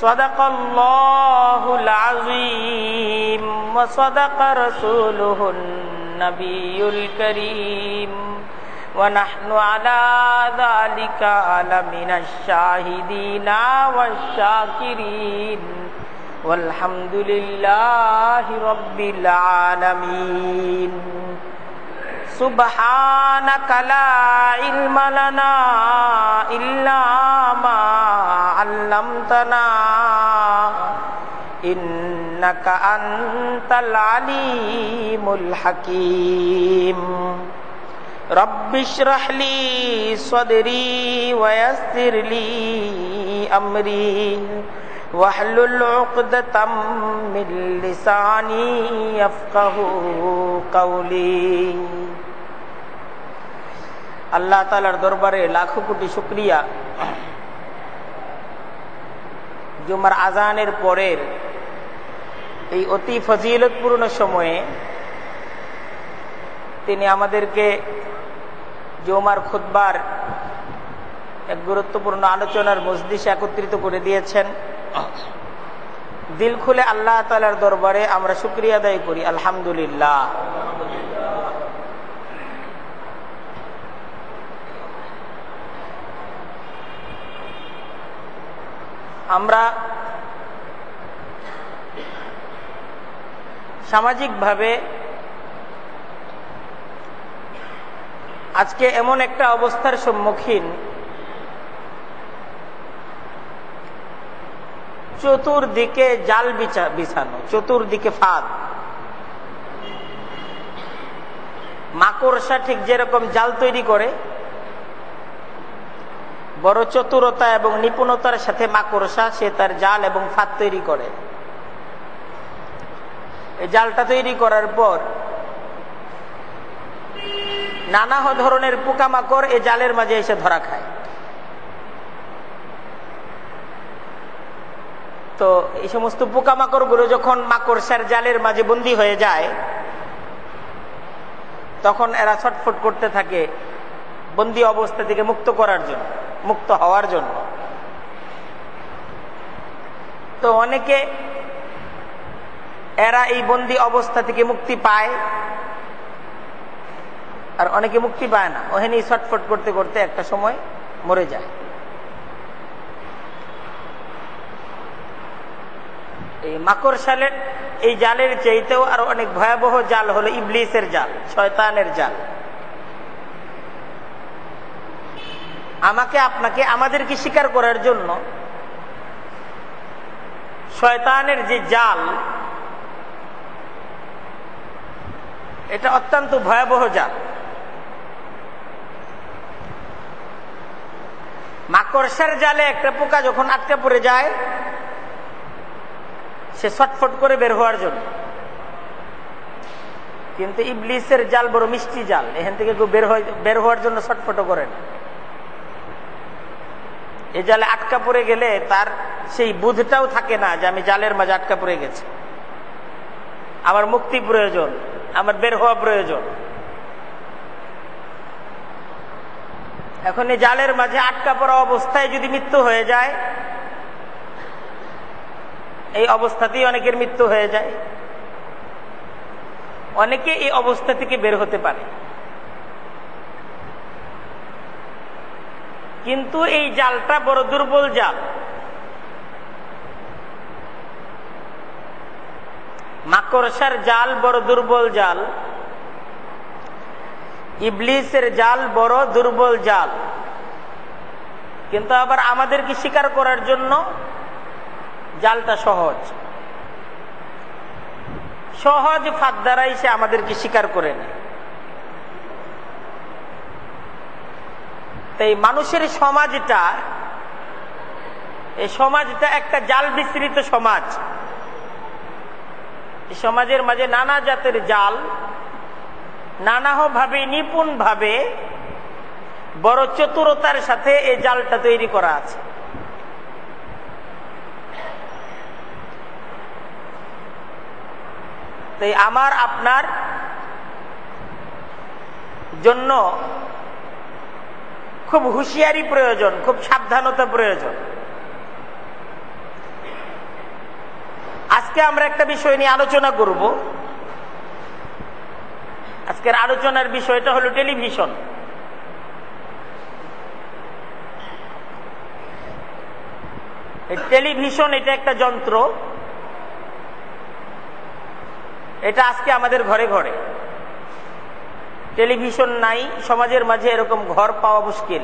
صدق الله العظيم وصدق رسوله النبي الكريم ونحن على ذلك لمن الشاهدين والشاكرين والحمد لله رب العالمين سبحانك لا علم لنا إلا ما علمتنا إنك أنت العليم الحكيم رب اشرح لي صدري ويسر لي أمري واحلل عقدة من لساني يفقه قولي আল্লাহ তালার দরবারে লাখো কোটি শুক্রিয়া জুমার আজানের পরের এই অতি ফজিলতপূর্ণ সময়ে তিনি আমাদেরকে জুমার খুদ্বার এক গুরুত্বপূর্ণ আলোচনার মসজিদ একত্রিত করে দিয়েছেন। দিল খুলে আল্লাহ তালার দরবারে আমরা শুক্রিয়া আদায় করি, আলহামদুলিল্লাহ। আমরা সামাজিকভাবে আজকে এমন একটা অবস্থার সম্মুখীন চতুর্দিকে জাল বিছানো, চতুর্দিকে ফাঁদ। মাকড়সা ঠিক যেরকম জাল তৈরি করে বড় চতুরতা এবং নিপুণতার সাথে মাকড়সা, সে তার জাল এবং ফাঁদ তৈরি করে। এই জালটা তৈরি করার পর নানা ধরনের পোকামাকড় এই জালের মাঝে এসে ধরা খায়। তো এই সমস্ত পোকামাকড়গুলো যখন মাকড়সার জালের মাঝে বন্দী হয়ে যায়, তখন এরা ছটফট করতে থাকে বন্দি অবস্থা থেকে মুক্ত করার জন্য। মুক্ত হওয়ার জন্য। তো অনেকে, এরা এই বন্দি অবস্থা থেকে মুক্তি পায়, আর অনেকে মুক্তি পায় না। ওখানে ছটফট করতে করতে একটা সময় মরে যায়। এই মাকড় সালের এই জালের চাইতেও আরও অনেক ভয়াবহ জাল হলো ইবলিসের জাল, শয়তানের জাল। আমাকে আপনাকে, আমাদেরকে স্বীকার করার জন্য শয়তানের যে জাল, এটা অত্যন্ত ভয়াবহ জাল। মাকড়সার জালে একটা পোকা যখন আটকে পড়ে যায়, সে ছটফট করে বের হওয়ার জন্য। কিন্তু ইবলিসের জাল বড় মিষ্টি জাল, এখান থেকে কেউ বের বের হওয়ার জন্য ছটফট করে না। এই জালে আটকা পড়ে গেলে তার সেই বুধটাও থাকে না যে আমি জালের মাঝে আটকা পড়ে গেছি। আমার মুক্তি প্রয়োজন, আমার বের হওয়া প্রয়োজন। এখন এই জালের মাঝে আটকা পড়া অবস্থায় যদি মৃত্যু হয়ে যায়, এই অবস্থাতেই অনেকের মৃত্যু হয়ে যায়। অনেকে এই অবস্থা থেকে বের হতে পারে। কিন্তু এই জালটা বড় দুর্বল জাল। মাকড়সার জাল বড় দুর্বল জাল। ইবলিসের জাল বড় দুর্বল জাল। কিন্তু আবার আমাদেরকে স্বীকার করার জন্য জালটা সহজ। সহজ ফাঁদ দ্বারাই সে আমাদেরকে স্বীকার করে নেয়। এই মানুষের সমাজটা, এই সমাজটা একটা জাল বিস্তৃত সমাজ। সমাজের মাঝে নানা জাতের জাল নানা ভাবে নিপুণ ভাবে বড় চতুরতার সাথে এই জালটা তৈরি করা আছে। তাই আমার, আপনার জন্য খুব হুঁশিয়ারি প্রয়োজন, খুব সাবধানতা প্রয়োজন। আজকে আমরা একটা বিষয় নিয়ে আলোচনা করব। আজকের আলোচনার বিষয়টা হলো টেলিভিশন। টেলিভিশন এটা একটা যন্ত্র। এটা আজকে আমাদের ঘরে ঘরে। টেলিভিশন নাই, সমাজের মাঝে এরকম ঘর পাওয়া মুশকিল।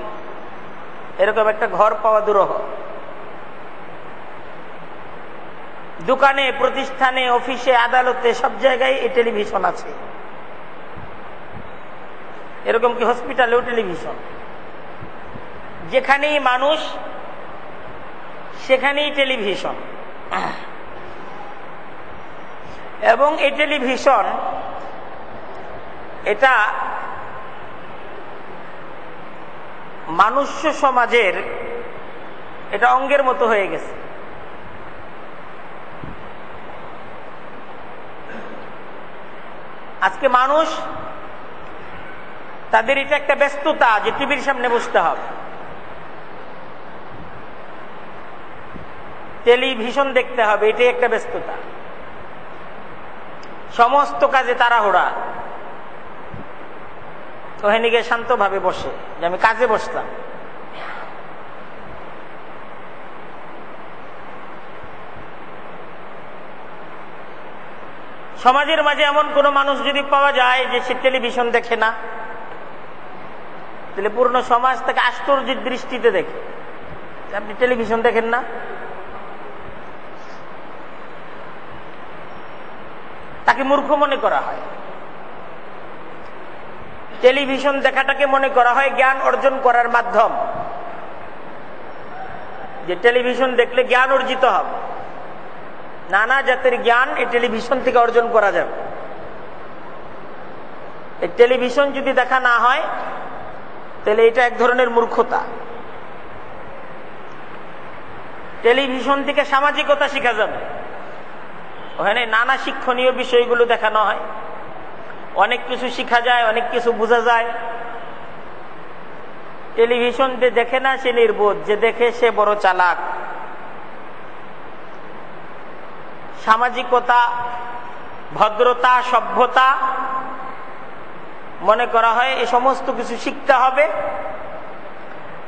এরকম একটা ঘর পাওয়া দুরহ। দোকানে, প্রতিষ্ঠানে, অফিসে, আদালতে, সব জায়গায় এই টেলিভিশন আছে। এরকম কি হসপিটালেও টেলিভিশন? যেখানেই মানুষ, সেখানেই টেলিভিশন। এবং এই টেলিভিশন এটা মানুষ সমাজের এটা অঙ্গের মতো হয়ে গেছে। আজকে মানুষ তাদের এটা একটা ব্যস্ততা যে টিভির সামনে বসতে হবে। টেলিভিশন দেখতে হবে, এটাই একটা ব্যস্ততা। সমস্ত কাজে তাড়াহুড়া। ওখানে গিয়ে শান্তভাবে বসে, যে আমি কাজে বসতাম সমাজের মাঝে এমন কোন মানুষ যদি পাওয়া যায় যে সে টেলিভিশন দেখে না, তাহলে পূর্ণ সমাজ তাকে আশ্চর্যের দৃষ্টিতে দেখে। আপনি টেলিভিশন দেখেন না? তাকে মূর্খ মনে করা হয়। টেলিভিশন দেখাটাকে মনে করা হয় জ্ঞান অর্জন করার মাধ্যম। যে টেলিভিশন দেখলে জ্ঞান অর্জিত হবে। নানা জাতের জ্ঞান এই টেলিভিশন থেকে অর্জন করা যাবে। এই টেলিভিশন যদি দেখা না হয়, তাহলে এটা এক ধরনের মূর্খতা। টেলিভিশন থেকে সামাজিকতা শেখা যাবে। ওখানে নানা শিক্ষণীয় বিষয়গুলো দেখানো হয়। অনেক কিছু শিখা যায়, অনেক কিছু বোঝা যায়। টেলিভিশন যে দেখে না সে নির্বোধ, যে দেখে সে বড় চালাক। সামাজিকতা, ভদ্রতা, সভ্যতা, মনে করা হয় এ সমস্ত কিছু শিখতে হবে।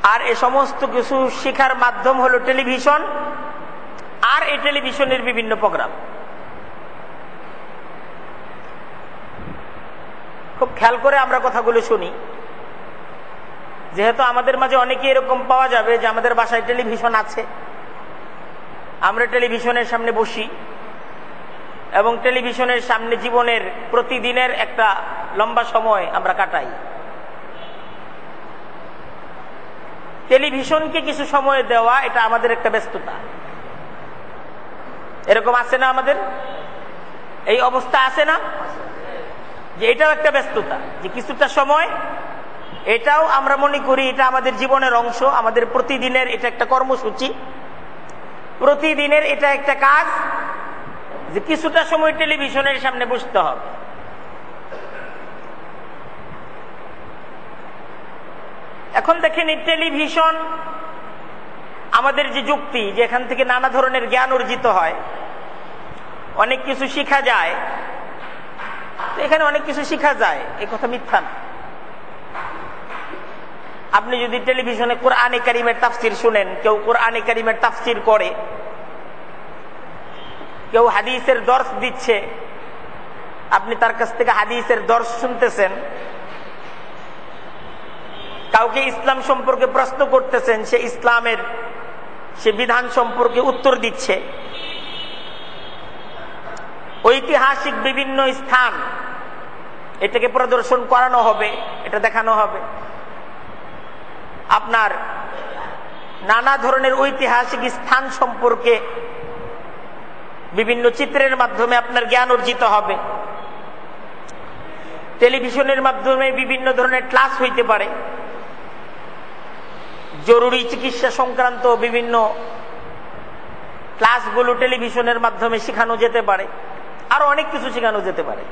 আর এ সমস্ত কিছু শিখার মাধ্যম হলো টেলিভিশন। আর এই টেলিভিশনের বিভিন্ন প্রোগ্রাম। খুব খেয়াল করে আমরা কথাগুলো শুনি। যেহেতু আমাদের মাঝে অনেকে এরকম পাওয়া যাবে যে আমাদের বাসায় টেলিভিশন আছে। আমরা টেলিভিশনের সামনে বসি এবং টেলিভিশনের সামনে জীবনের প্রতিদিনের একটা লম্বা সময় আমরা কাটাই। টেলিভিশনকে কিছু সময় দেওয়া এটা আমাদের একটা ব্যস্ততা। এরকম আছে না আমাদের? এই অবস্থা আছে না? যে এটাও একটা ব্যস্ততা, যে কিছুটা সময়, এটাও আমরা মনে করি এটা আমাদের জীবনের অংশ, আমাদের প্রতিদিনের এটা একটা কর্মসূচি। প্রতিদিনের এটা একটা কাজ, যে কিছুটা সময় টেলিভিশনের সামনে বসতে হবে। এখন দেখেন এই টেলিভিশন আমাদের যে যুক্তি, যে এখান থেকে নানা ধরনের জ্ঞান অর্জিত হয়, অনেক কিছু শিখা যায় এখানে অনেক কিছু শিখা যায়। এই কথা মিথ্যা না। আপনি যদি টেলিভিশনে কোরআনে কারিমের তাফসির শুনেন, কেউ কোরআনে কারিমের তাফসির করে, কেউ হাদিসের দর্শ দিচ্ছে, আপনি তার কাছ থেকে হাদিসের দর্শ শুনতেছেন, কাউকে ইসলাম সম্পর্কে প্রশ্ন করতেছেন, সে ইসলামের, সে বিধান সম্পর্কে উত্তর দিচ্ছে ঐতিহাসিক বিভিন্ন স্থান। এটাকে প্রদর্শন করানো হবে, এটা দেখানো হবে। আপনার নানা ধরনের ঐতিহাসিক স্থান সম্পর্কে বিভিন্ন চিত্রের মাধ্যমে আপনার জ্ঞান অর্জিত হবে। টেলিভিশনের মাধ্যমে বিভিন্ন ধরনের ক্লাস হইতে পারে। জরুরি চিকিৎসা সংক্রান্ত বিভিন্ন ক্লাসগুলো টেলিভিশনের মাধ্যমে শেখানো যেতে পারে। আরও অনেক কিছু শেখানো যেতে পারে।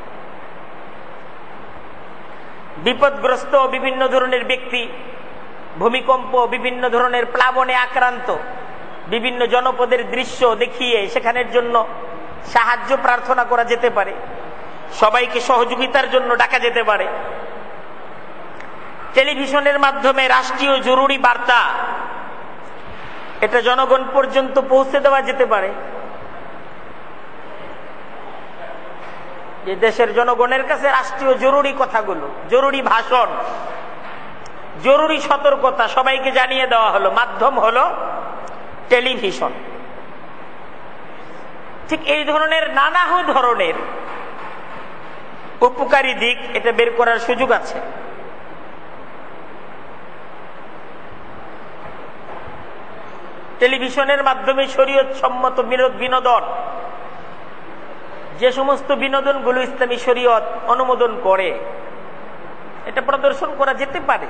বিপদগ্রস্ত বিভিন্ন ধরনের ব্যক্তি, ভূমিকম্প, বিভিন্ন ধরনের প্লাবনে আক্রান্ত, বিভিন্ন জনপদের দৃশ্য দেখিয়ে সেখানের জন্য সাহায্য প্রার্থনা করা যেতে পারে। সবাইকে সহযোগিতার জন্য ডাকা যেতে পারে। টেলিভিশনের মাধ্যমে রাষ্ট্রীয় জরুরি বার্তা, এটা জনগণ পর্যন্ত পৌঁছে দেওয়া যেতে পারে। যে দেশের জনগণের কাছে রাষ্ট্রীয় জরুরি কথাগুলো, জরুরি ভাষণ, জরুরি সতর্কতা সবাইকে জানিয়ে দেওয়া হলো। মাধ্যম হলো টেলিভিশন। ঠিক এই ধরনের নানা ধরনের উপকারী দিক এটা বের করার সুযোগ আছে। টেলিভিশনের মাধ্যমে শরীয়ত সম্মত বিনোদন যে সমস্ত বিনোদনগুলো ইসলামী শরীয়ত অনুমোদন করে, এটা প্রদর্শন করা যেতে পারে।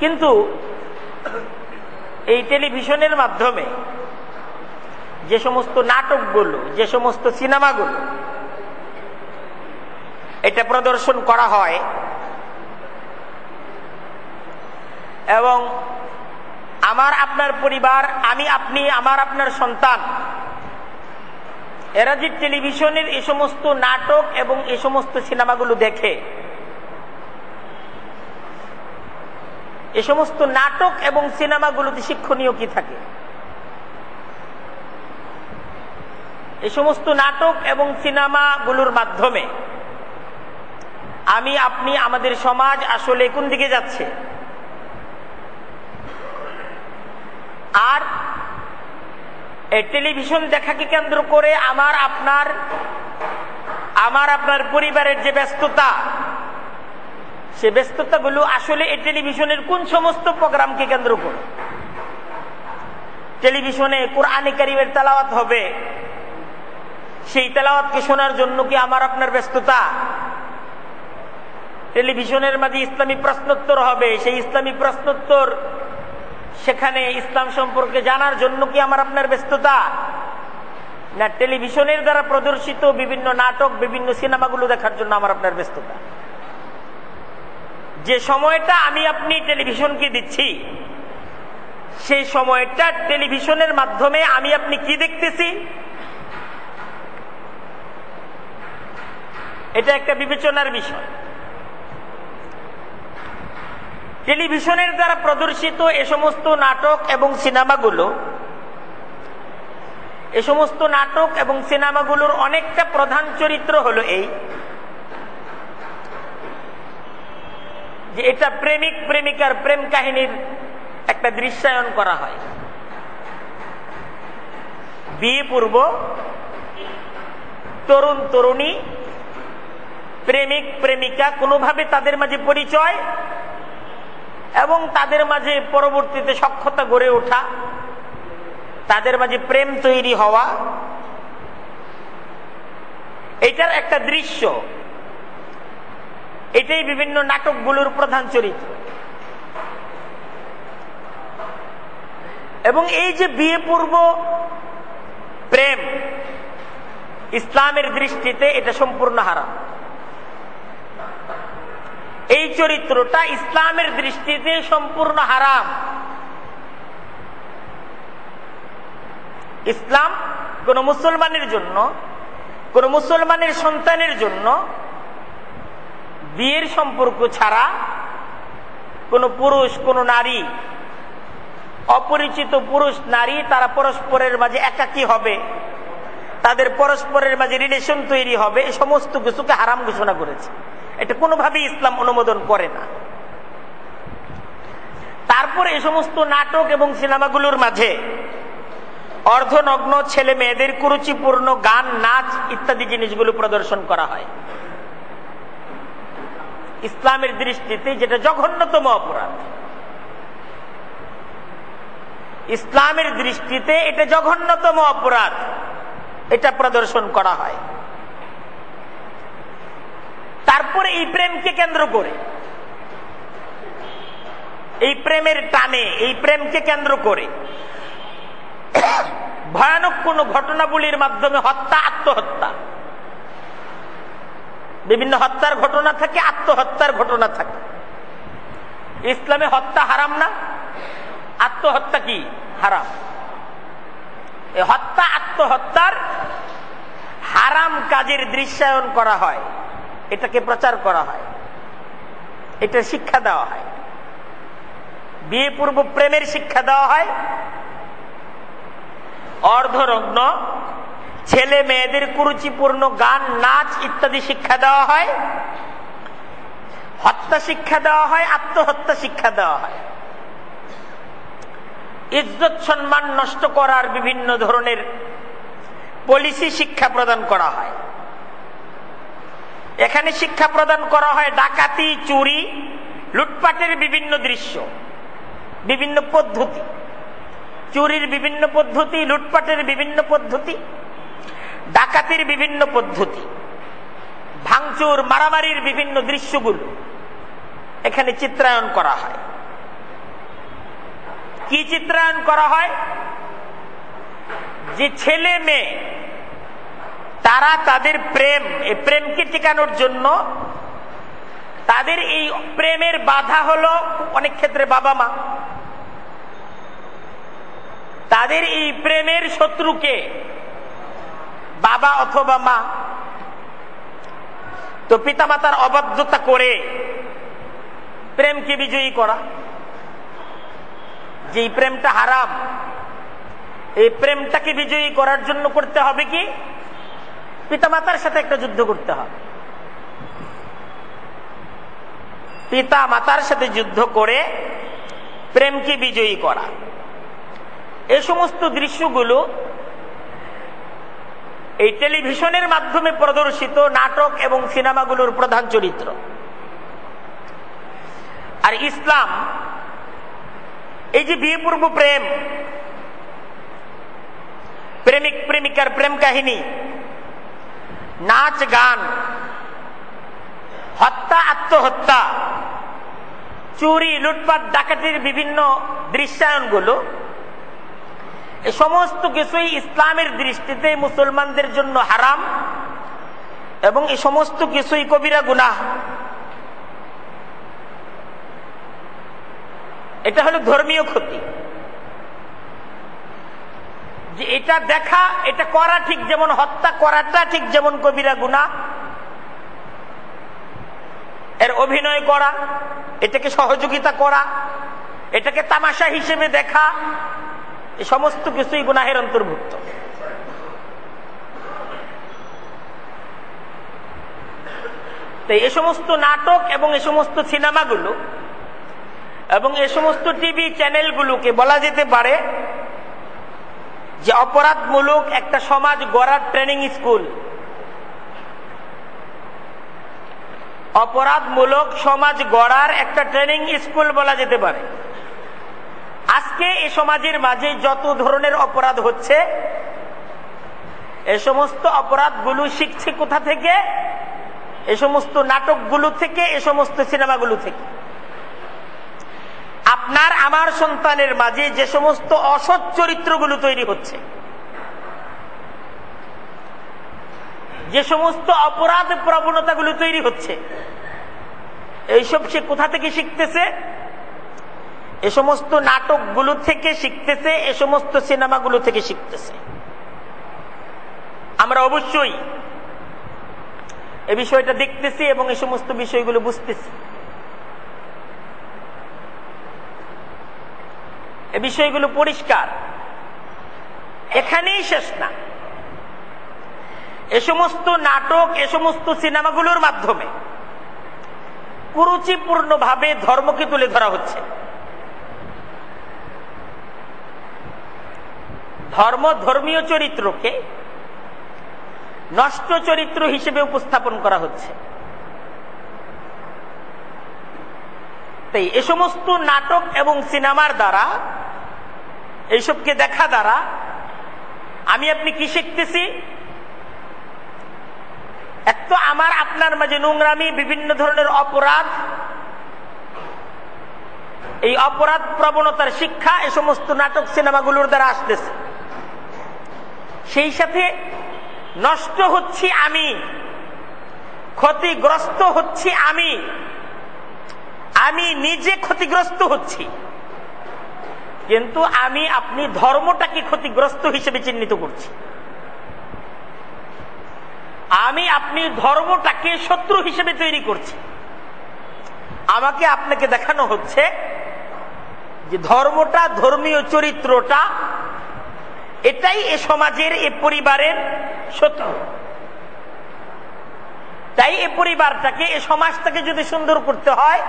কিন্তু এই টেলিভিশনের মাধ্যমে যে সমস্ত নাটকগুলো, যে সমস্ত সিনেমাগুলো, এটা প্রদর্শন করা হয় এবং আমার আপনার পরিবার, আমি, আপনি, আমার আপনার সন্তান এরা যে টেলিভিশনের এ সমস্ত নাটক এবং এ সমস্ত সিনেমাগুলো দেখে, এ সমস্ত নাটক এবং সিনেমাগুলোতে শিক্ষণীয় কি থাকে? এ সমস্ত নাটক এবং সিনেমাগুলোর মাধ্যমে আমি, আপনি, আমাদের সমাজ আসলে কোন দিকে যাচ্ছে? আর টেলিভিশন দেখাকে কেন্দ্র করে আমার আপনার আমার আপনার পরিবারের যে ব্যস্ততা, সে ব্যস্ততা ব্যস্ততাগুলো আসলে এই টেলিভিশনের কোন সমস্ত প্রোগ্রামকে কেন্দ্র করে? টেলিভিশনে কোরআনে কারিমের তালাওয়াত হবে। সেই তেলাওয়াতকে শোনার জন্য কি আমার আপনার ব্যস্ততা? টেলিভিশনের মাঝে ইসলামী প্রশ্নোত্তর হবে। সেই ইসলামী প্রশ্নোত্তর সেখানে ইসলাম সম্পর্কে জানার জন্য কি আমার আপনার ব্যস্ততা? না, টেলিভিশনের দ্বারা প্রদর্শিত বিভিন্ন নাটক, বিভিন্ন সিনেমাগুলো দেখার জন্য আমার আপনার ব্যস্ততা। যে সময়টা আমি আপনি টেলিভিশনকে দিচ্ছি, সেই সময়টা টেলিভিশনের মাধ্যমে আমি আপনি কি দেখতেছি? এটা একটা বিবেচনার বিষয়। টেলিভিশনের দ্বারা প্রদর্শিত এ সমস্ত নাটক এবং সিনেমাগুলো, এ সমস্ত নাটক এবং সিনেমাগুলোর অনেকটা প্রধান চরিত্র হলো এই, যে এটা প্রেমিক প্রেমিকার প্রেম কাহিনীর একটা দৃশ্যায়ন করা হয়। বিয়ে পূর্ব তরুণ তরুণী, প্রেমিক প্রেমিকা কোনোভাবে তাদের মাঝে পরিচয় এবং তাদের মাঝে পরবর্তীতে সক্ষতা গড়ে ওঠা, তাদের মাঝে প্রেম তৈরি হওয়া, এটার একটা দৃশ্য। এটাই বিভিন্ন নাটকগুলোর প্রধান চরিত্র। এবং এই যে বিয়ে পূর্ব প্রেম, ইসলামের দৃষ্টিতে এটা সম্পূর্ণ হারাম। এই চরিত্রটা ইসলামের দৃষ্টিতে সম্পূর্ণ হারাম। ইসলাম কোন মুসলমানের জন্য, কোন মুসলমানের সন্তানের জন্য বিয়ের সম্পর্ক ছাড়া কোন পুরুষ, কোন নারী, অপরিচিত পুরুষ, নারী তারা পরস্পরের মাঝে একাকি হবে, তাদের পরস্পরের মাঝে রিলেশন তৈরি হবে এই সমস্ত কিছুকে হারাম ঘোষণা করেছে। এটা কোনোভাবেই ইসলাম অনুমোদন করে না। তারপর এই সমস্ত নাটক এবং সিনেমাগুলোর মাঝে অর্ধনগ্ন ছেলে মেয়েদের কুরুচিপূর্ণ গান, নাচ ইত্যাদি জিনিসগুলো প্রদর্শন করা হয়। ইসলামের দৃষ্টিতে যেটা জঘন্যতম অপরাধ। ইসলামের দৃষ্টিতে এটা জঘন্যতম অপরাধ। এটা প্রদর্শন করা হয়। তারপরে এই প্রেমকে কেন্দ্র করে। এই প্রেমের টানে, এই প্রেমকে কেন্দ্র করে। ভয়ানক কোন ঘটনাবলীর মাধ্যমে হত্যা, আত্মহত্যা। বিভিন্ন হত্যার ঘটনা থাকে, আত্মহত্যার ঘটনা থাকে। ইসলামে হত্যা হারাম না, আত্মহত্যা কি? হারাম। হত্যা, আত্মহত্যার হারাম কাজের দৃশ্যায়ন করা হয়। এটাকে প্রচার করা হয়। এটা শিক্ষা দেওয়া হয়। বিয়ে পূর্ব প্রেমের শিক্ষা দেওয়া হয়। অর্ধরগ্ন ছেলে মেয়েদের কুরুচিপূর্ণ গান, নাচ ইত্যাদি শিক্ষা দেওয়া হয়। হত্যা শিক্ষা দেওয়া হয়, আত্মহত্যা শিক্ষা দেওয়া হয়। ইজ্জত সম্মান নষ্ট করার বিভিন্ন ধরনের পলিসি শিক্ষা প্রদান করা হয়। এখানে শিক্ষা প্রদান করা হয় ডাকাতি, চুরি, লুটপাটের বিভিন্ন দৃশ্য, বিভিন্ন পদ্ধতি। চুরির বিভিন্ন পদ্ধতি, লুটপাটের বিভিন্ন পদ্ধতি, ডাকাতির বিভিন্ন পদ্ধতি, ভাঙচুর, মারামারির বিভিন্ন দৃশ্যগুলো এখানে চিত্রায়ন করা হয়। কি চিত্রায়ন করা হয়? যে ছেলে মেয়ে তারা তাদের প্রেম, এই প্রেমকে টিকানোর জন্য তাদের এই প্রেমের বাধা হলো অনেক ক্ষেত্রে বাবা মা। তাদের এই প্রেমের শত্রুকে বাবা অথবা মা। তো পিতামাতার অবাধ্যতা করে প্রেমকে বিজয়ী করা। যে প্রেমটা হারাম, এই প্রেমটাকে বিজয়ী করার জন্য করতে হবে কি? পিতামাতার সাথে একটা যুদ্ধ করতে হবে পিতা মাতার সাথে যুদ্ধ করে প্রেমকে বিজয়ী করা। এ সমস্ত দৃশ্যগুলো এই টেলিভিশনের মাধ্যমে প্রদর্শিত নাটক এবং সিনেমাগুলোর প্রধান চরিত্র। আর ইসলাম, এই যে বিয়ে পূর্ব প্রেম প্রেমিক প্রেমিকার প্রেম কাহিনী নাচ গান, হত্যা, আত্মহত্যা, চুরি, লুটপাট, ডাকাতির বিভিন্ন দৃশ্যায়নগুলো, এ সমস্ত কিছুই ইসলামের দৃষ্টিতে মুসলমানদের জন্য হারাম এবং এই সমস্ত কিছুই কবিরা গুনাহ। এটা হলো ধর্মীয় ক্ষতি। যে এটা দেখা, এটা করা ঠিক যেমন, হত্যা করাটা ঠিক যেমন কবিরা গুণা। এর অভিনয় করা, এটাকে সহযোগিতা করা, এটাকে তামাশা হিসেবে দেখা এই সমস্ত কিছুই গুনাহের অন্তর্ভুক্ত। তো এ সমস্ত নাটক এবং এ সমস্ত সিনেমাগুলো এবং এ সমস্ত টিভি চ্যানেলগুলোকে বলা যেতে পারে যে অপরাধমূলক একটা সমাজ গড়ার ট্রেনিং স্কুল। অপরাধমূলক সমাজ গড়ার একটা ট্রেনিং স্কুল বলা যেতে পারে। আজকে এ সমাজের মাঝে যত ধরনের অপরাধ হচ্ছে, এ সমস্ত অপরাধগুলো শিখছে কোথা থেকে? এ সমস্ত নাটকগুলো থেকে, এ সমস্ত সিনেমাগুলো থেকে। আপনার, আমার সন্তানের মাঝে যে সমস্ত অসৎ চরিত্রগুলো তৈরি হচ্ছে, যে সমস্ত অপরাধ প্রবণতাগুলো তৈরি হচ্ছে, এইসব সে কোথা থেকে শিখতেছে? এ সমস্ত নাটকগুলো থেকে শিখতেছে, এ সমস্ত সিনেমাগুলো থেকে শিখতেছে। আমরা অবশ্যই এ বিষয়টা দেখতেছি এবং এই সমস্ত বিষয়গুলো বুঝতেছি। এ বিষয়গুলো পরিষ্কার। এখানেই শেষ না। এ সমস্ত নাটক, এ সমস্ত সিনেমাগুলোর মাধ্যমে কুরুচিপূর্ণভাবে ধর্মকে তুলে ধরা হচ্ছে। ধর্ম ধর্মীয় চরিত্রকে নষ্ট চরিত্র হিসেবে উপস্থাপন করা হচ্ছে। তাই এ সমস্ত নাটক এবং সিনেমার দ্বারা এইসবকে দেখা দ্বারা আমি আপনি কি শিখতেছি? এক তো আমার আপনার মাঝে নোংরামি, বিভিন্ন ধরনের অপরাধ। এই অপরাধ প্রবণতার শিক্ষা এ সমস্ত নাটক সিনেমাগুলোর দ্বারা আসতেছে। সেই সাথে নষ্ট হচ্ছি আমি, ক্ষতিগ্রস্ত হচ্ছি আমি। আমি নিজে ক্ষতিগ্রস্ত হচ্ছি। কিন্তু আমি আপনি ধর্মটাকে ক্ষতিগ্রস্ত হিসেবে চিহ্নিত করছি। আমি আপনি ধর্মটাকে শত্রু হিসেবে তৈরি করছি। আমাকে আপনাকে দেখানো হচ্ছে যে ধর্মটা, ধর্মীয় চরিত্রটা, এটাই এ সমাজের, এ পরিবারের শত্রু। তাই এ পরিবারটাকে, এ সমাজটাকে যদি সুন্দর করতে হয়,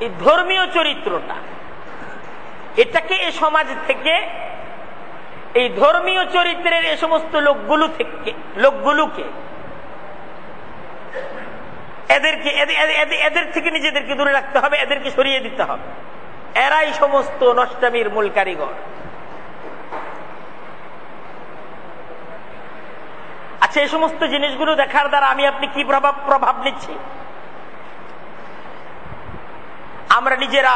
এই ধর্মীয় চরিত্রটা এটাকে এ সমাজ থেকে, এই ধর্মীয় চরিত্রের এ সমস্ত লোকগুলো থেকে, লোকগুলোকে, এদেরকে এদের থেকে নিজেদেরকে দূরে রাখতে হবে, এদেরকে সরিয়ে দিতে হবে। এরাই সমস্ত নষ্টামির মূল কারিগর। আচ্ছা এই সমস্ত জিনিসগুলো দেখার দ্বারা আমি আপনি কি প্রভাব প্রভাব নিচ্ছি? আমরা নিজেরা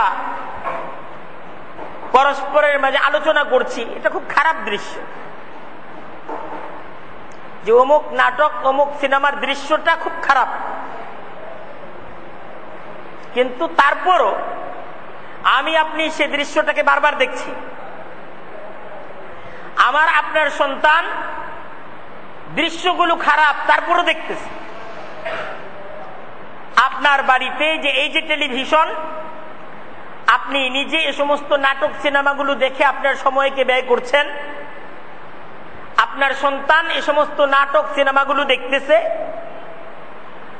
পরস্পরের মাঝে আলোচনা করছি। এটা খুব খারাপ দৃশ্য। যে অমুক নাটক, অমুক সিনেমার দৃশ্যটা খুব খারাপ। কিন্তু তারপরও আমি আপনি সে দৃশ্যটাকে বারবার দেখছি। আমার, আপনার সন্তান দৃশ্যগুলো খারাপ, তারপরও দেখতেছে। আপনার বাড়িতে যে এই যে টেলিভিশন আপনি নিজে এ সমস্ত নাটক সিনেমাগুলো দেখে আপনার সময়কে ব্যয় করছেন? আপনার সন্তান এ সমস্ত নাটক সিনেমাগুলো দেখতেছে?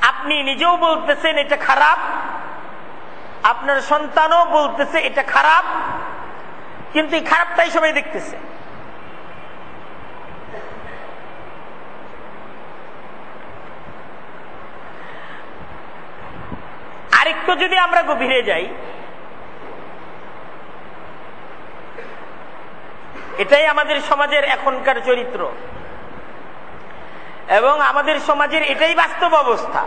আপনি নিজেও বলতেছেন এটা খারাপ। আপনার সন্তানও বলতেছে এটা খারাপ। কিন্তু এই খারাপটাই সবাই দেখতেছে। আরেকটু যদি আমরা গভীরে যাই এটাই আমাদের সমাজের এখনকার চরিত্র। এবং আমাদের সমাজের এটাই বাস্তব অবস্থা।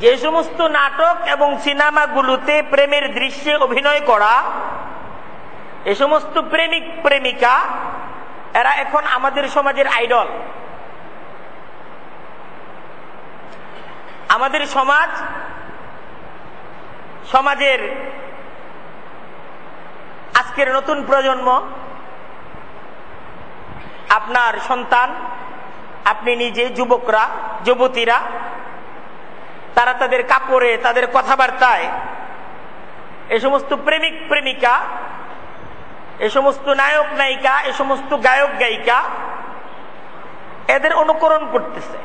যে সমস্ত নাটক এবং সিনেমাগুলোতে প্রেমের দৃশ্যে অভিনয় করা, এ সমস্ত প্রেমিক, প্রেমিকা, এরা এখন আমাদের সমাজের আইডল। আমাদের সমাজ, সমাজের আজকের নতুন প্রজন্ম, আপনার সন্তান, আপনি নিজে, যুবকরা, যুবতীরা, তারা তাদের কাপড়ে, তাদের কথাবার্তায়, এ সমস্ত প্রেমিক প্রেমিকা, এ সমস্ত নায়ক নায়িকা, এ সমস্ত গায়ক গায়িকা, এদের অনুকরণ করতেছে।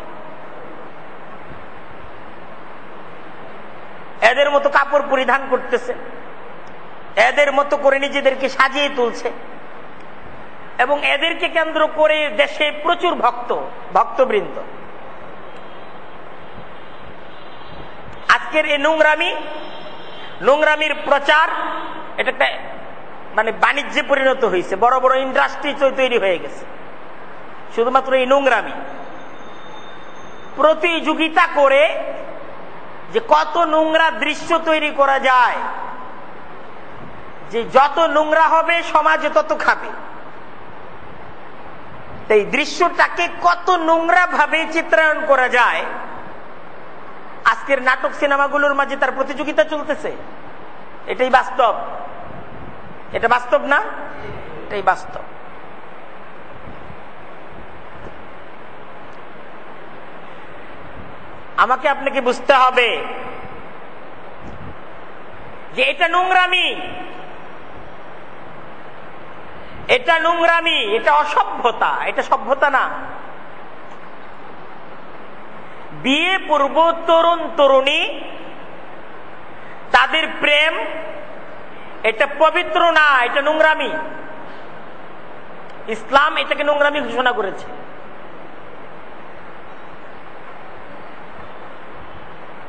এদের মতো কাপড় পরিধান করতেছে। এদের মতো করে নিজেদেরকে সাজিয়ে তুলছে। এবং এদেরকে কেন্দ্র করে দেশে প্রচুর ভক্ত, ভক্তবৃন্দ। আজকের এই নোংরামি, নোংরামির প্রচার, এটা একটা মানে বাণিজ্যে পরিণত হয়েছে। বড় বড় ইন্ডাস্ট্রি তৈরি হয়ে গেছে। শুধুমাত্র এই নোংরামি। প্রতিযোগিতা করে যে কত নোংরা দৃশ্য তৈরি করা যায় যে যত নোংরা হবে, সমাজে তত খাবে। এই দৃশ্যটাকে কত নোংরা ভাবে চিত্রায়ন করা যায়, আজকের নাটক সিনেমাগুলোর মাঝে তার প্রতিযোগিতা চলতেছে। এটাই বাস্তব। এটা বাস্তব না? এটাই বাস্তব। আমাকে আপনাকে বুঝতে হবে যে এটা নোংরামি। এটা নোংরামি, এটা অসভ্যতা, এটা সভ্যতা না। বিয়ে পূর্ব তরুণ তরুণী, তাদের প্রেম, এটা পবিত্র না, এটা নোংরামি। ইসলাম এটাকে নোংরামি ঘোষণা করেছে।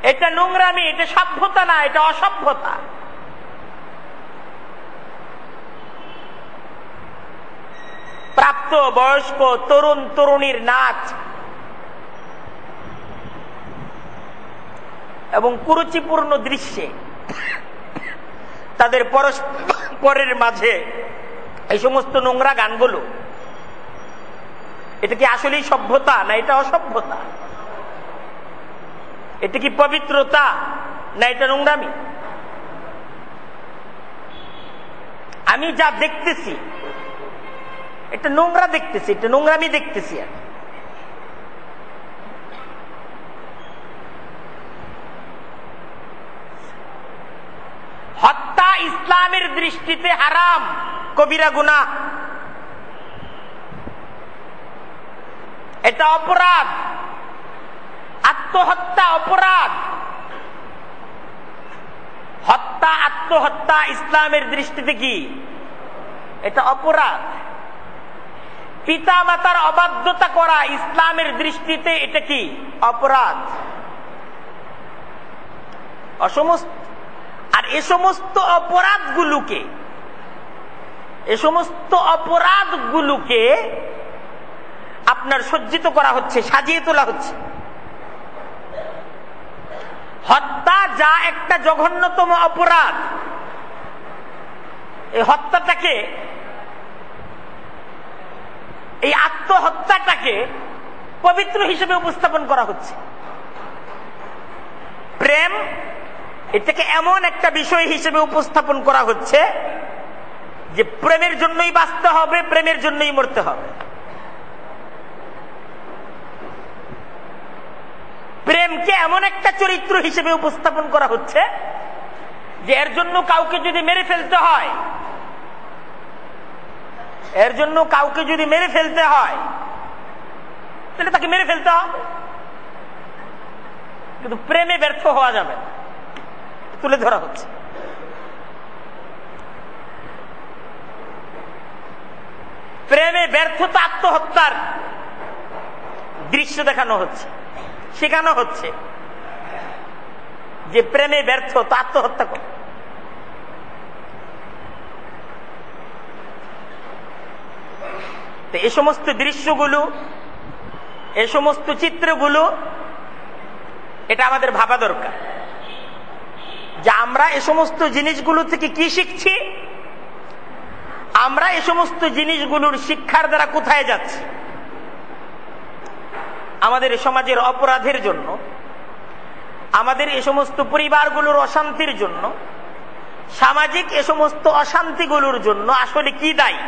এটা নোংরামি, এটা সভ্যতা না, এটা অসভ্যতা। প্রাপ্ত বয়স্ক তরুণ তরুণীর নাচ। এবং কুরুচিপূর্ণ দৃশ্যে তাদের পরস্পরের মাঝে এই সমস্ত নোংরা গানগুলো। এটা কি আসলেই সভ্যতা না এটা অসভ্যতা? এটা কি পবিত্রতা না এটা নোংরামি? আমি যা দেখতেছি এটা নোংরা দেখতেছি এটা নোংরামি দেখতেছি আমি হত্যা ইসলামের দৃষ্টিতে হারাম, কবিরা গুনা এটা অপরাধ। আত্মহত্যা অপরাধ। হত্যা, আত্মহত্যা ইসলামের দৃষ্টিতে কি? এটা অপরাধ। পিতা মাতার অবাধ্যতা করা ইসলামের দৃষ্টিতে এটা কি? অপরাধ। অসমস্ত আর এ সমস্ত অপরাধগুলোকে এ সমস্ত অপরাধগুলোকে আপনার সজ্জিত করা হচ্ছে, সাজিয়ে তোলা হচ্ছে। হত্যা যা একটা জঘন্যতম অপরাধ। এই হত্যাটাকে এই আত্মহত্যাটাকে পবিত্র হিসেবে উপস্থাপন করা হচ্ছে। প্রেম এটাকে এমন একটা বিষয় হিসেবে উপস্থাপন করা হচ্ছে যে প্রেমের জন্যই বাঁচতে হবে, প্রেমের জন্যই মরতে হবে। প্রেমকে এমন একটা চরিত্র হিসেবে উপস্থাপন করা হচ্ছে যে এর জন্য কাউকে যদি মেরে ফেলতে হয় এর জন্য কাউকে যদি মেরে ফেলতে হয়, তাহলে তাকে মেরে ফেলতে হবে। কিন্তু প্রেমে ব্যর্থ হওয়া যাবে তুলে ধরা হচ্ছে। প্রেমে ব্যর্থতা, আত্মহত্যার দৃশ্য দেখানো হচ্ছে, শেখানো হচ্ছে যে প্রেমে ব্যর্থ তো আত্মহত্যা কর এ সমস্ত দৃশ্যগুলো, এ সমস্ত চিত্রগুলো, এটা আমাদের ভাবা দরকার। যে আমরা এ সমস্ত জিনিসগুলো থেকে কি শিখছি? আমরা এ সমস্ত জিনিসগুলোর শিক্ষার দ্বারা কোথায় যাচ্ছি? আমাদের সমাজের অপরাধের জন্য, আমাদের এ সমস্ত পরিবারগুলোর অশান্তির জন্য, সামাজিক এ সমস্ত অশান্তিগুলোর জন্য আসলে কি দায়ী?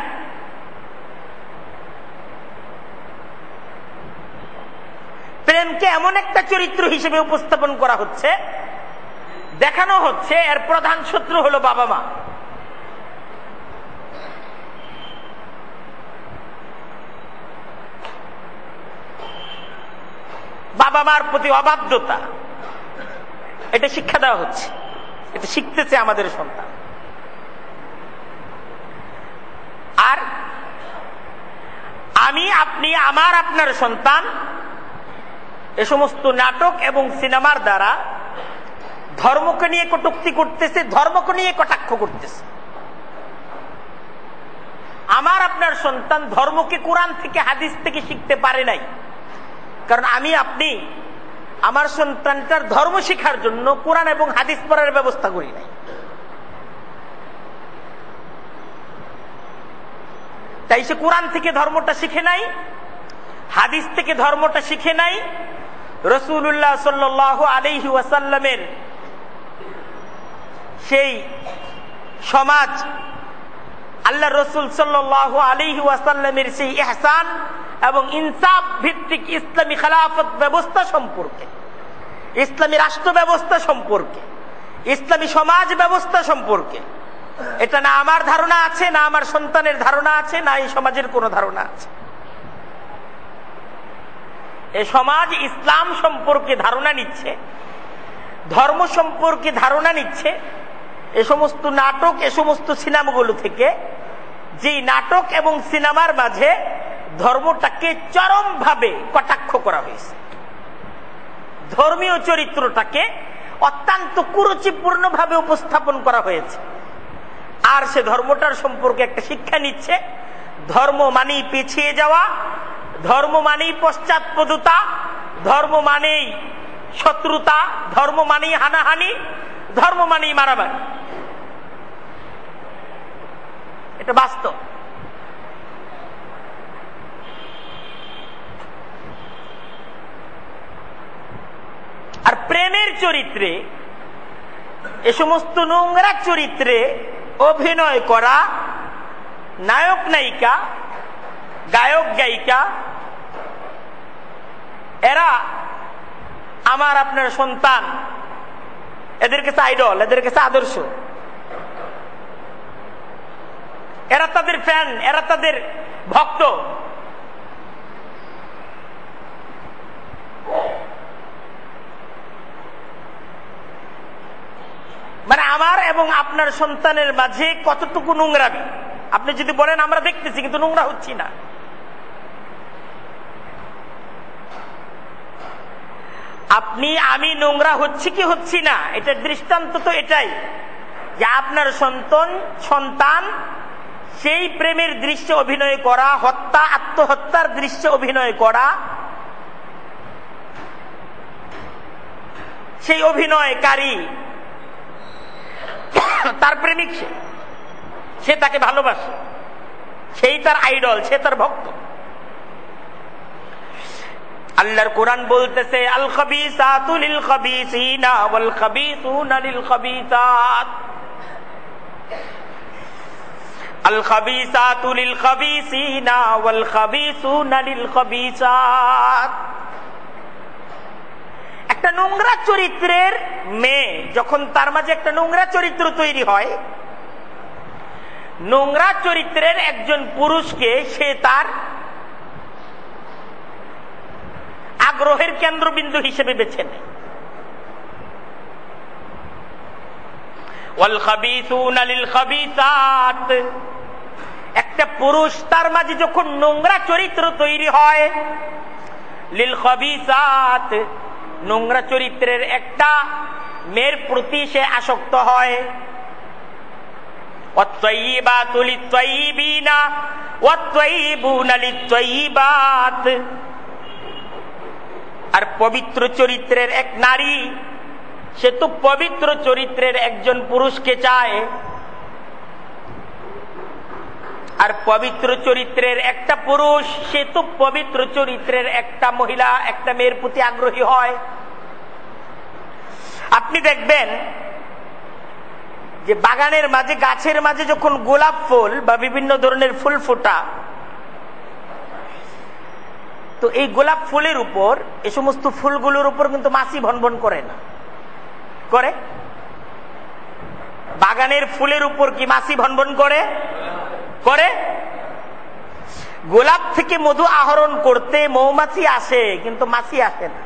প্রেমকে এমন একটা চরিত্র হিসেবে উপস্থাপন করা হচ্ছে, দেখানো হচ্ছে, এর প্রধান শত্রু হলো বাবা মা। বাবা মার প্রতি অবাধ্যতা, এটা শিক্ষা দেওয়া হচ্ছে, এটা শিখতেছে আমাদের সন্তান। আর আমি, আপনি, আমার, আপনার সন্তান এ সমস্ত নাটক এবং সিনেমার দ্বারা ধর্মকে নিয়ে কটুক্তি করতেছে, ধর্মকে নিয়ে কটাক্ষ করতেছে। আমার আপনার সন্তান ধর্মকে কোরআন থেকে, হাদিস থেকে শিখতে পারে নাই। কারণ আমি, আপনি, আমার সন্তানটার ধর্ম শিখার জন্য কোরআন এবং হাদিস পড়ার ব্যবস্থা করি নাই। তাই সে কোরআন থেকে ধর্মটা শিখে নাই, হাদিস থেকে ধর্মটা শিখে নাই রসুল্লাহ সাল্লাহ আলহি ওয়াসাল্লামের সেই সমাজ, আল্লাহ রসুল সাল্লাহ আলহি ওয়াসাল্লামের সেই এহসান এবং ইনসাফ ভিত্তিক ইসলামী খেলাফত ব্যবস্থা সম্পর্কে, ইসলামী রাষ্ট্র ব্যবস্থা সম্পর্কে, ইসলামী সমাজ ব্যবস্থা সম্পর্কে, এটা না আমার ধারণা আছে, না আমার সন্তানের ধারণা আছে, না এই সমাজের কোনো ধারণা আছে। এ সমাজ ইসলাম সম্পর্কে ধারণা নিচ্ছে, ধর্ম সম্পর্কে ধারণা নিচ্ছে, এ সমস্ত নাটক, এ সমস্ত সিনেমাগুলো থেকে যে নাটক এবং সিনেমার মাঝে ধর্মটাকে চরমভাবে কটাক্ষ করা হয়েছে। ধর্মীয় চরিত্রটাকে অত্যন্ত কুরুচিপূর্ণ ভাবে উপস্থাপন করা হয়েছে। আর সে ধর্মটার সম্পর্কে একটা শিক্ষা নিচ্ছে, ধর্ম মানেই পিছিয়ে যাওয়া ধর্ম মানেই পশ্চাৎপদতা, ধর্ম মানেই শত্রুতা, ধর্ম মানেই হানাহানি, ধর্ম মানেই মারামারি। এটা বাস্তব। আর প্রেমের চরিত্রে, এ সমস্ত নোংরা চরিত্রে অভিনয় করা নায়ক নায়িকা গায়ক, গায়িকা, এরা আমার আপনার সন্তান। এদের কাছে আইডল এদের কাছে আদর্শ। এরা তাদের ফ্যান এরা তাদের ভক্ত। মানে আমার এবং আপনার সন্তানের মাঝে কতটুকু নোংরামি? আপনি যদি বলেন, আমরা দেখতেছি, কিন্তু নোংরা হচ্ছি না। আপনি, আমি নোংরা হচ্ছি কি হচ্ছি না? এটা দৃষ্টান্ত তো এটাই যে আপনার সন্তান সন্তান, সেই প্রেমের দৃশ্যে অভিনয় করা, হত্যা, আত্মহত্যার দৃশ্যে অভিনয় করা, সেই অভিনয়কারী, তার প্রেমিক সে। তাকে ভালোবাসে। সেই তার আইডল, সে তার ভক্ত। আল্লাহর কোরআন বলতেছে আল খাবিসাতু লিল ওয়াল লিল আল ওয়াল লিল একটা নোংরা চরিত্রের মেয়ে যখন তার মাঝে একটা নোংরা চরিত্র তৈরি হয়, নোংরা চরিত্রের একজন পুরুষকে সে তার আগ্রহের কেন্দ্রবিন্দু হিসেবে বেছে নেয়। একটা পুরুষ তার মাঝে যখন নোংরা চরিত্র তৈরি হয়, লিল খবিসাত, নোংরা চরিত্রের একটা মেয়ের প্রতি সে আসক্ত হয়। আর পবিত্র চরিত্রের এক নারী, সে তো পবিত্র চরিত্রের একজন পুরুষকে চায়। আর পবিত্র চরিত্রের একটা পুরুষ, সে তো পবিত্র চরিত্রের একটা মহিলা, একটা মেয়ের প্রতি আগ্রহী হয়। আপনি দেখবেন যে বাগানের মাঝে, গাছের মাঝে যখন গোলাপ ফুল বা বিভিন্ন ধরনের ফুল ফোটা তো এই গোলাপ ফুলের উপর, এই সমস্ত ফুলগুলোর উপর কিন্তু মাছি ভনভন করে না। করে? বাগানের ফুলের উপর কি মাছি ভনভন করে? করে? গোলাপ থেকে মধু আহরণ করতে মৌমাছি আসে, কিন্তু মাছি আসে না।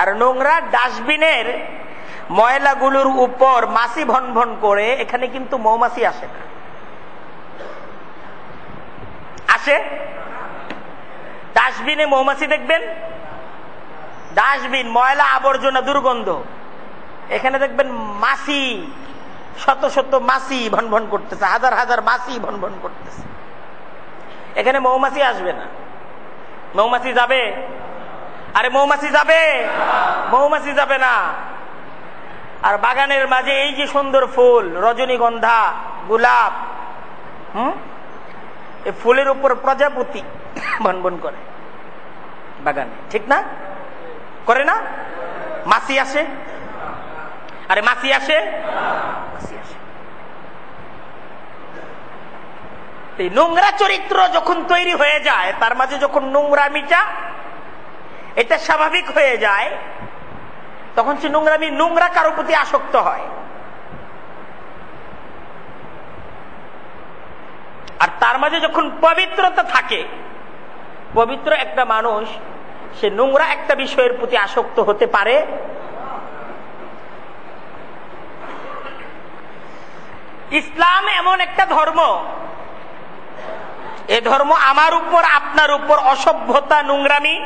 আর নোংরা ডাস্টবিনের ময়লাগুলোর উপর মাছি ভন ভন করে, এখানে কিন্তু মৌমাছি আসে না। আসে? ডাস্টবিনে মৌমাছি দেখবেন? ডাস্টবিন, ময়লা আবর্জনা, দুর্গন্ধ। এখানে দেখবেন মাসি শত শত মাসি ভন ভন করতেছে, হাজার হাজার মাসি ভন ভন করতেছে। এখানে মৌমাছি আসবে না। মৌমাছি যাবে? আরে মৌমাছি যাবে? মৌমাছি যাবে না। আর বাগানের মাঝে এই যে সুন্দর ফুল, রজনীগন্ধা, গোলাপ, হুম? এই ফুলের উপর প্রজাপতি। বন বন করে। বাগানে। ঠিক না? করে না? মাসি আসে? আরে মাসি আসে? মাসি আসে। এই নোংরা চরিত্র যখন তৈরি হয়ে যায়, তার মাঝে যখন নোংরামিটা এটা স্বাভাবিক হয়ে যায়, তখন সে নোংরামি, নোংরা কারও প্রতি আসক্ত হয়। আর তার মাঝে যখন পবিত্রতা থাকে পবিত্র একটা মানুষ, সে নোংরা একটা বিষয়ের প্রতি আসক্ত হতে পারে? ইসলাম এমন একটা ধর্ম। এ ধর্ম আমার উপর, আপনার উপর অসভ্যতা, নোংরামি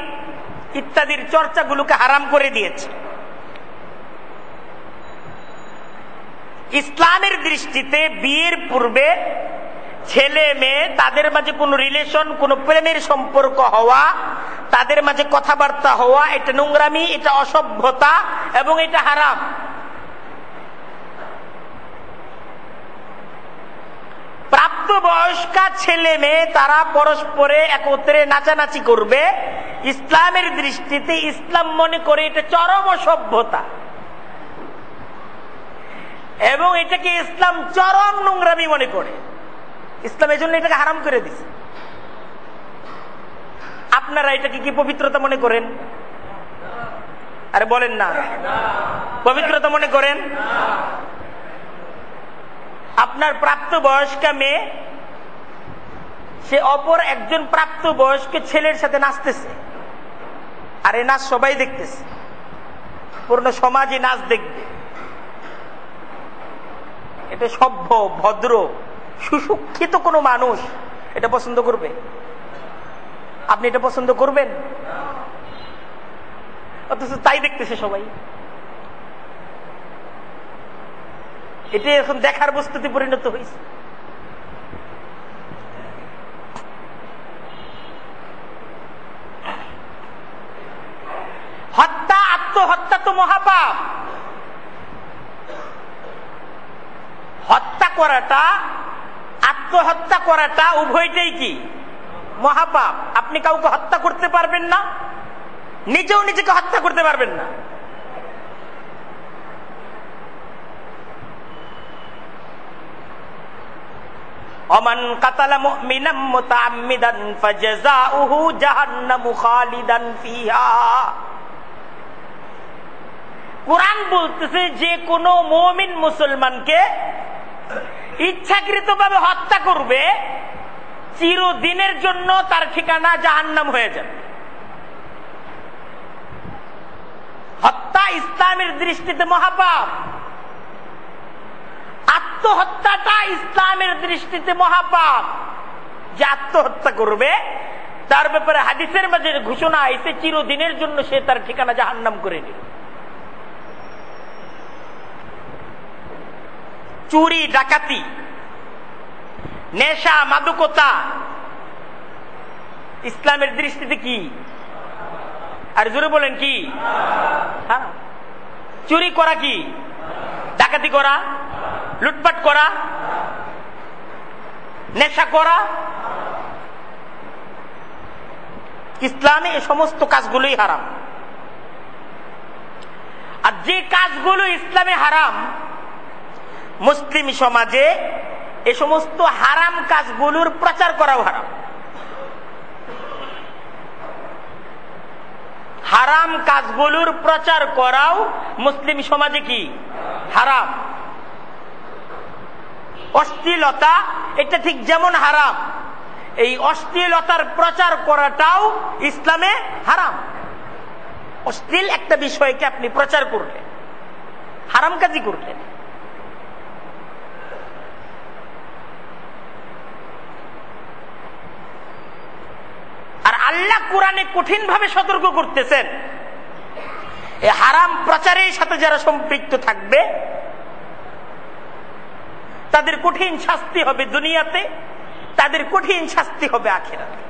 ইত্যাদির চর্চাগুলোকে হারাম করে দিয়েছে। ইসলামের দৃষ্টিতে বিয়ের পূর্বে ছেলে মেয়ে, তাদের মাঝে কোনো রিলেশন কোনো প্রেমের সম্পর্ক হওয়া, তাদের মাঝে কথাবার্তা হওয়া, এটা নোংরামি, এটা অসভ্যতা এবং এটা হারাম। প্রাপ্তবয়স্কা ছেলে মেয়ে, তারা পরস্পরে একত্রে নাচানাচি করবে। ইসলামের দৃষ্টিতে ইসলাম মনে করে এটা চরম সভ্যতা এবং এটাকে ইসলাম চরম নোংরামি মনে করে। ইসলাম এই জন্য এটাকে হারাম করে দিছে। আপনারা এটাকে কি পবিত্রতা মনে করেন? আরে বলেন না। পবিত্রতা মনে করেন? আপনার প্রাপ্ত বয়স্কা মেয়ে, সে অপর একজন প্রাপ্ত বয়স্ক ছেলের সাথে নাচতেছে। আর এই নাচ সবাই দেখতেছে। পূর্ণ সমাজে নাচ দেখবে। এটা সভ্য, ভদ্র সুশিক্ষিত কোনো মানুষ এটা পছন্দ করবে? আপনি এটা পছন্দ করবেন? অথচ তাই দেখতেছে সবাই। এটা এখন দেখার বস্তুতে পরিণত হয়েছে। হত্যা, আত্মহত্যা তো মহাপাপ। হত্যা করাটা আত্মহত্যা করাটা উভয়টাই কি? মহাপাপ। আপনি কাউকে হত্যা করতে পারবেন না, নিজেও নিজেকে হত্যা করতে পারবেন না। অমান কাতালা ফিহা। কোরআন বলতেছে যে কোন মুমিন মুসলমানকে ইচ্ছাকৃতভাবে হত্যা করবে, চিরদিনের জন্য তার ঠিকানা জাহান্নাম হয়ে যাবে। হত্যা ইসলামের দৃষ্টিতে মহাপাপ। আত্মহত্যাটা ইসলামের দৃষ্টিতে মহাপাপ। যে আত্মহত্যা করবে, তার ব্যাপারে হাদিসের মাঝে ঘোষণা আইসে চিরদিনের জন্য সে তার ঠিকানা জাহান্নাম করে নিল চুরি, ডাকাতি, নেশা, মাদকতা, ইসলামের দৃষ্টিতে কি? আর জোরে বলেন কি? হারাম চুরি করা কি? ডাকাতি করা, লুটপাট করা, নেশা করা? ইসলামে এই সমস্ত কাজগুলোই হারাম। আর যে কাজগুলো ইসলামে হারাম মুসলিম সমাজে এ সমস্ত হারাম কাজগুলোর প্রচার করাও হারাম। হারাম কাজগুলোর প্রচার করাও মুসলিম সমাজে কি? হারাম। অশ্লীলতা, এটা ঠিক যেমন হারাম, এই অশ্লীলতার প্রচার করাটাও ইসলামে হারাম। অশ্লীল একটা বিষয়কে আপনি প্রচার করলেন, হারাম কাজই করলেন আর আল্লাহ কোরআনে কঠিন ভাবে সতর্ক করতেছেন। এই হারাম প্রচারের সাথে যারা সম্পৃক্ত থাকবে, তাদের কঠিন শাস্তি হবে দুনিয়াতে, তাদের কঠিন শাস্তি হবে আখেরাতে।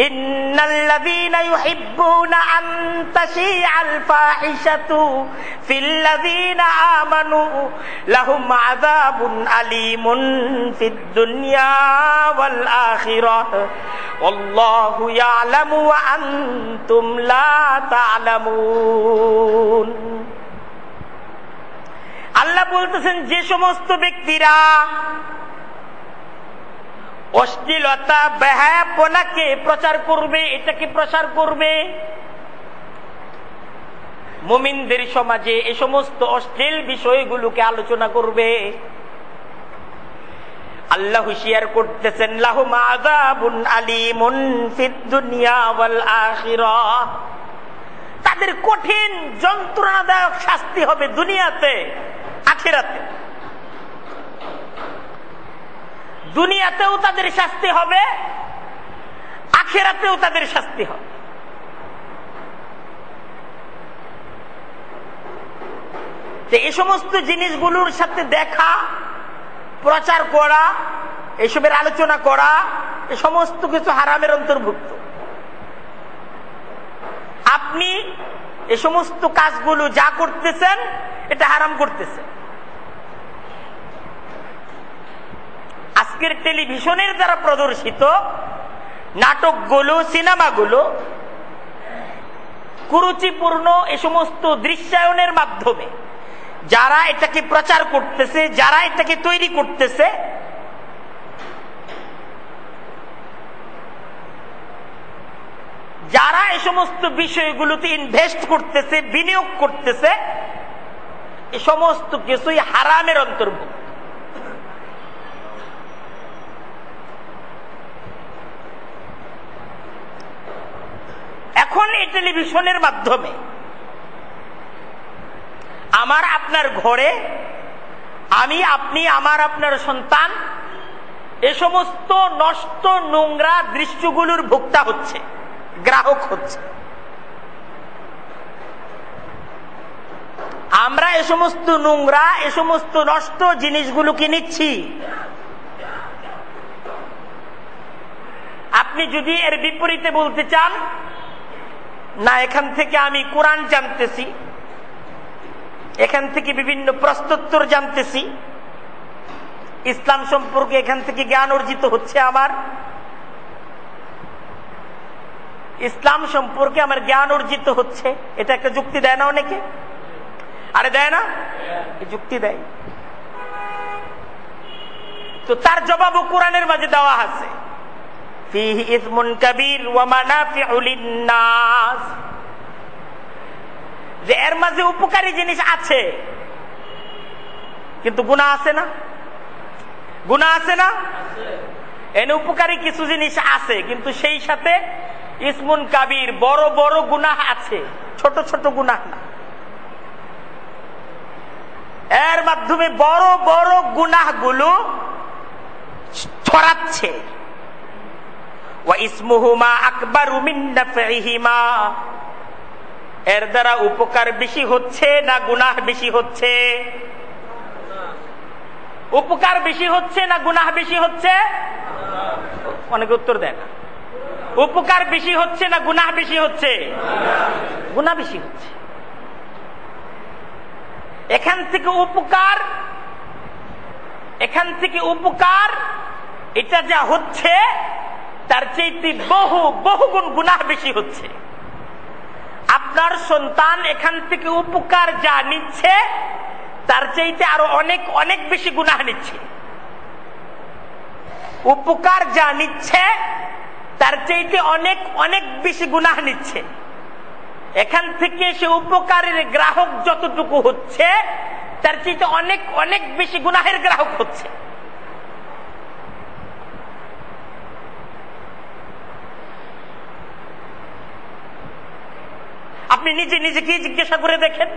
إن الذين يحبون أن تشيع الفاحشة في الذين آمنوا لهم عذاب أليم في الدنيا والآخرة والله يعلم وأنتم لا تعلمون আল্লাহ বলতেছেন যে সমস্ত ব্যক্তিরা অশ্লীলতা বেহায়াপনাকে প্রচার করবে এটাকে প্রচার করবে মুমিনদের সমাজে সমস্ত অশ্লীল বিষয়গুলোকে আলোচনা করবে। আল্লাহ হুশিয়ার করতেছেন তাদের কঠিন যন্ত্রণাদায়ক শাস্তি হবে দুনিয়াতে, আখিরাতে। দুনিয়াতেও তাদের শাস্তি হবে, আখেরাতেও তাদের শাস্তি হবে। এই সমস্ত জিনিসগুলোর সাথে দেখা, প্রচার করা, এসবের আলোচনা করা, এ সমস্ত কিছু হারামের অন্তর্ভুক্ত। আপনি এ সমস্ত কাজগুলো যা করতেছেন, এটা হারাম করতেছেন। আজকের টেলিভিশনের দ্বারা প্রদর্শিত নাটকগুলো, সিনেমাগুলো কুরুচিপূর্ণ এ সমস্ত দৃশ্যায়নের মাধ্যমে যারা এটাকে প্রচার করতেছে, যারা এটাকে তৈরি করতেছে, যারা এ সমস্ত বিষয়গুলোতে ইনভেস্ট করতেছে, বিনিয়োগ করতেছে, এ সমস্ত কিছুই হারামের অন্তর্ভুক্ত। এখন এই টেলিভিশনের মাধ্যমে আমার আপনার ঘরে, আমি, আপনি, আমার আপনার সন্তান, এ সমস্ত নষ্ট নোংরা দৃশ্যগুলোর ভোক্তা হচ্ছে, গ্রাহক হচ্ছে। আমরা এ সমস্ত নোংরা, এ সমস্ত নষ্ট জিনিসগুলোকে নিচ্ছি। আপনি যদি এর বিপরীতে বলতে চান না, এখান থেকে আমি কোরআন জানতেছি। এখান থেকে বিভিন্ন প্রশ্নোত্তর জানতেছি। ইসলাম সম্পর্কে এখান থেকে জ্ঞান অর্জিত হচ্ছে আমার। ইসলাম সম্পর্কে আমার জ্ঞান অর্জিত হচ্ছে। এটা একটা যুক্তি দেয় না অনেকে? আরে দেয় না? যুক্তি দেয়। তো তার জবাবও কোরআনের মাঝে দেওয়া আছে। ইসমুন কবির ওয়া মানাফিউ লিন্নাস। যে এর মাঝে উপকারী জিনিস আছে, কিন্তু গুণা আছে না? গুণা আছে না? এনে উপকারী কিছু জিনিস আছে, কিন্তু সেই সাথে ইসমুন কাবির বড় বড় গুনাহ আছে, ছোট ছোট গুনাহ না। এর মাধ্যমে বড় বড় গুনাহগুলো ছড়াচ্ছে। এর দ্বারা উপকার বেশি হচ্ছে না গুনাহ বেশি হচ্ছে? উপকার বেশি হচ্ছে না গুনাহ বেশি হচ্ছে? অনেকে উত্তর দেয় না। উপকার বেশি হচ্ছে না গুনাহ বেশি হচ্ছে? গুনাহ বেশি হচ্ছে। এখান থেকে উপকার, এখান থেকে উপকার, এটা যা হচ্ছে তার চাইতে বহু বহুগুণ গুনাহ বেশি হচ্ছে। আপনার সন্তান এখান থেকে উপকার যা নিচ্ছে, তার চাইতে আরও অনেক অনেক বেশি গুনাহ নিচ্ছে। উপকার যা নিচ্ছে, তার চাইতে অনেক অনেক বেশি গুনাহ নিচ্ছে। এখান থেকে সে উপকারের গ্রাহক যতটুকু হচ্ছে, তার চাইতে অনেক অনেক বেশি গুনাহের গ্রাহক হচ্ছে। আপনি নিজে নিজে কি জিজ্ঞাসা করে দেখেন?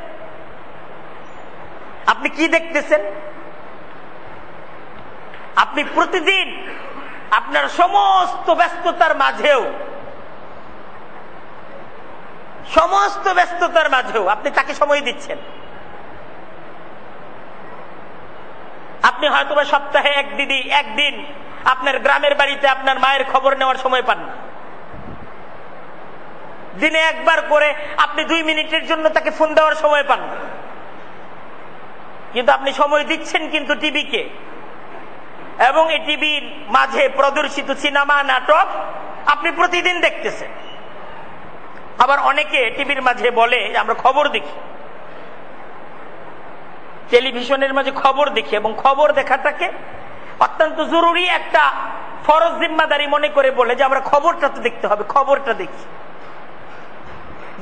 আপনি কি দেখতেছেন? আপনি প্রতিদিন আপনার সমস্ত ব্যস্ততার মাঝেও, সমস্ত ব্যস্ততার মাঝেও আপনি তাকে সময় দিচ্ছেন। আপনি হয়তোবা সপ্তাহে এক দিদি একদিন আপনার গ্রামের বাড়িতে আপনার মায়ের খবর নেওয়ার সময় পান না। দিনে একবার করে আপনি দুই মিনিটের জন্য তাকে ফোন দেওয়ার সময় পান। কিন্তু আপনি সময় দিচ্ছেন কিন্তু টিভিকে। এবং এই টিভির মাঝে প্রদর্শিত সিনেমা, নাটক আপনি প্রতিদিন দেখতেছেন। আবার অনেকে টিভির মাঝে বলে, আমরা খবর দেখি। টেলিভিশনের মাঝে খবর দেখি এবং খবর দেখাটাকে অত্যন্ত জরুরি একটা ফরজ জিম্মাদারি মনে করে বলে যে, আমরা খবরটা তো দেখতে হবে, খবরটা দেখি।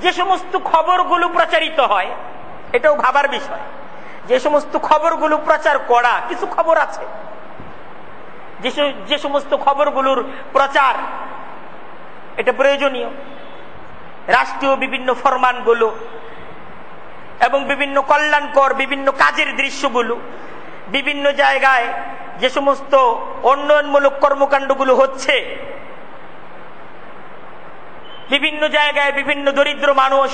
যে সমস্ত খবরগুলো প্রচারিত হয়, এটাও ভাবার বিষয়। যে সমস্ত খবরগুলো প্রচার করা, কিছু খবর আছে? যে সমস্ত খবরগুলোর প্রচার, এটা প্রয়োজনীয়। রাষ্ট্রীয় বিভিন্ন ফরমানগুলো এবং বিভিন্ন কল্যাণকর বিভিন্ন কাজের দৃশ্যগুলো, বিভিন্ন জায়গায় যে সমস্ত উন্নয়নমূলক কর্মকাণ্ডগুলো হচ্ছে বিভিন্ন জায়গায় বিভিন্ন দরিদ্র মানুষ,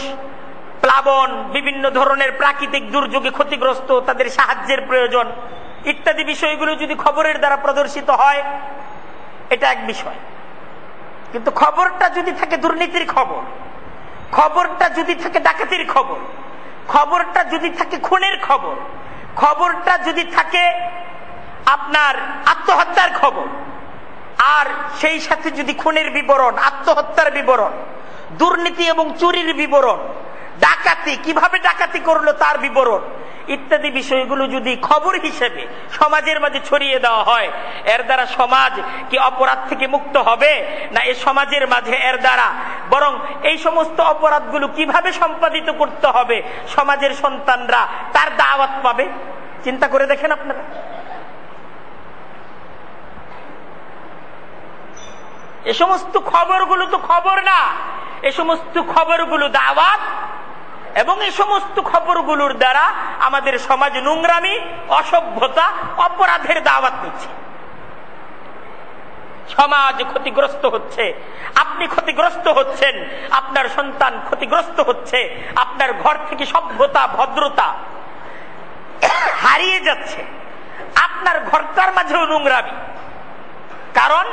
প্লাবন, বিভিন্ন ধরনের প্রাকৃতিক দুর্যোগে ক্ষতিগ্রস্ত, তাদের সাহায্যের প্রয়োজন, ইত্যাদি বিষয়গুলো যদি খবরের দ্বারা প্রদর্শিত হয়, এটা এক বিষয়। কিন্তু খবরটা যদি থাকে দুর্নীতির খবর, খবরটা যদি থাকে ডাকাতির খবর, খবরটা যদি থাকে খুনের খবর, খবরটা যদি থাকে আপনার আত্মহত্যার খবর আর সেই সাথে যদি খুনের বিবরণ, আত্মহত্যার বিবরণ, দুর্নীতি এবং চুরির বিবরণ, ডাকাতি, কীভাবে ডাকাতি করল তার বিবরণ, ইত্যাদি বিষয়গুলো যদি খবর হিসেবে সমাজের মাঝে ছড়িয়ে দেওয়া হয়, এর দ্বারা সমাজ কি অপরাধ থেকে মুক্ত হবে? না এ সমাজের মাঝে এর দ্বারা? বরং এই সমস্ত অপরাধগুলো কীভাবে সম্পাদিত করতে হবে সমাজের সন্তানরা তার দাওয়াত পাবে? চিন্তা করে দেখেন আপনারা। এ সমস্ত খবরগুলো তো খবর না। এ সমস্ত খবরগুলো দাওয়াত এবং এই সমস্ত খবরগুলোর দ্বারা আমাদের সমাজ নোংরামি, অসভ্যতা, অপরাধের দাওয়াত নিচ্ছে। সমাজ ক্ষতিগ্রস্ত হচ্ছে। আপনি ক্ষতিগ্রস্ত হচ্ছেন, আপনার সন্তান ক্ষতিগ্রস্ত হচ্ছে, আপনার ঘর থেকে সভ্যতা, ভদ্রতা হারিয়ে যাচ্ছে। আপনার ঘরটার মাঝেও নোংরামি। কারণ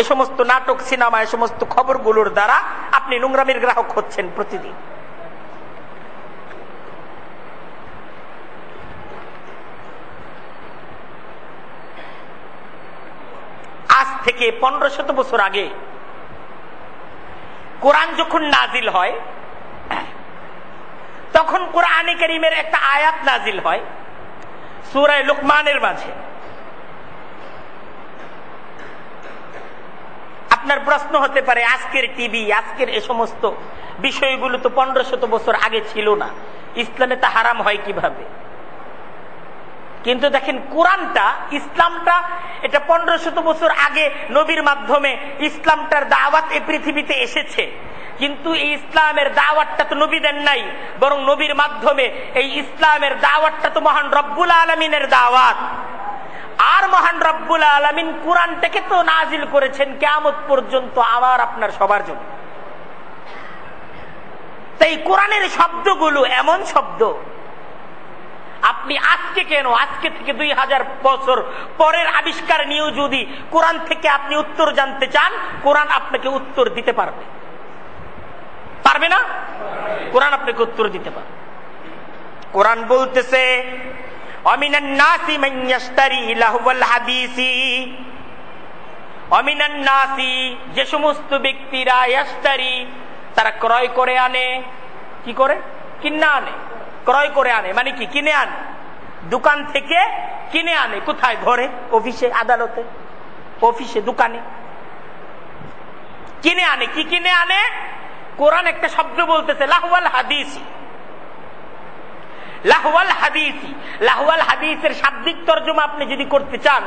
এ সমস্ত নাটক, সিনেমা, এ সমস্ত খবরগুলোর দ্বারা আপনি নোংরামির গ্রাহক হচ্ছেন প্রতিদিন। আজ থেকে পনেরো শত বছর আগে কোরআন যখন নাজিল হয়, তখন কোরআনে করিমের একটা আয়াত নাজিল হয়, সুরায় লোকমানের মাঝে। আপনার প্রশ্ন হতে পারে, আজকের টিভি, আজকের এ সমস্ত বিষয়গুলো তো পনেরো শত বছর আগে ছিল না। ইসলামে তা হারাম হয় কীভাবে? কিন্তু দেখেন, কোরআনটা, ইসলামটা, এটা পনেরো শত বছর আগে নবীর মাধ্যমে ইসলামটার দাওয়াত এই পৃথিবীতে এসেছে। কিন্তু এই ইসলামের দাওয়াতটা তো নবী দেন নাই, বরং নবীর মাধ্যমে এই ইসলামের দাওয়াতটা তো মহান রব্বুল আলমিনের দাওয়াত। আর মহান রব্বুল আলমিন কোরআনটাকে তো নাজিল করেছেন কেমত পর্যন্ত আমার আপনার সবার জন্য। তাই কোরআনের শব্দগুলো এমন শব্দ, আপনি আজকে কেন, আজকে থেকে দুই হাজার বছর পরের আবিষ্কার নিয়েও যদি কোরআন থেকে আপনি উত্তর জানতে চান, কোরআন আপনাকে উত্তর দিতে পারবে। পারবে না? কোরআন আপনাকে উত্তর দিতে পারবে। কোরআন বলতেছে যে সমস্ত ব্যক্তিরা ইয়াস্তারি তারা ক্রয় করে আনে। কি করে? কিনা আনে। ক্রয় করে আনে। মানে কি? কিনে আনে। দোকান থেকে কিনে আনে। কোথায়? ঘরে? অফিসে? আদালতে? অফিসে? দোকানে? কিনে আনে। কি কিনে আনে? কোরআন একটা শব্দ বলতেছে লাহওয়াল হাদিসি। লাহওয়াল হাদিসি, লাহওয়াল হাদিসের শাব্দিক তর্জমা আপনি যদি করতে চান,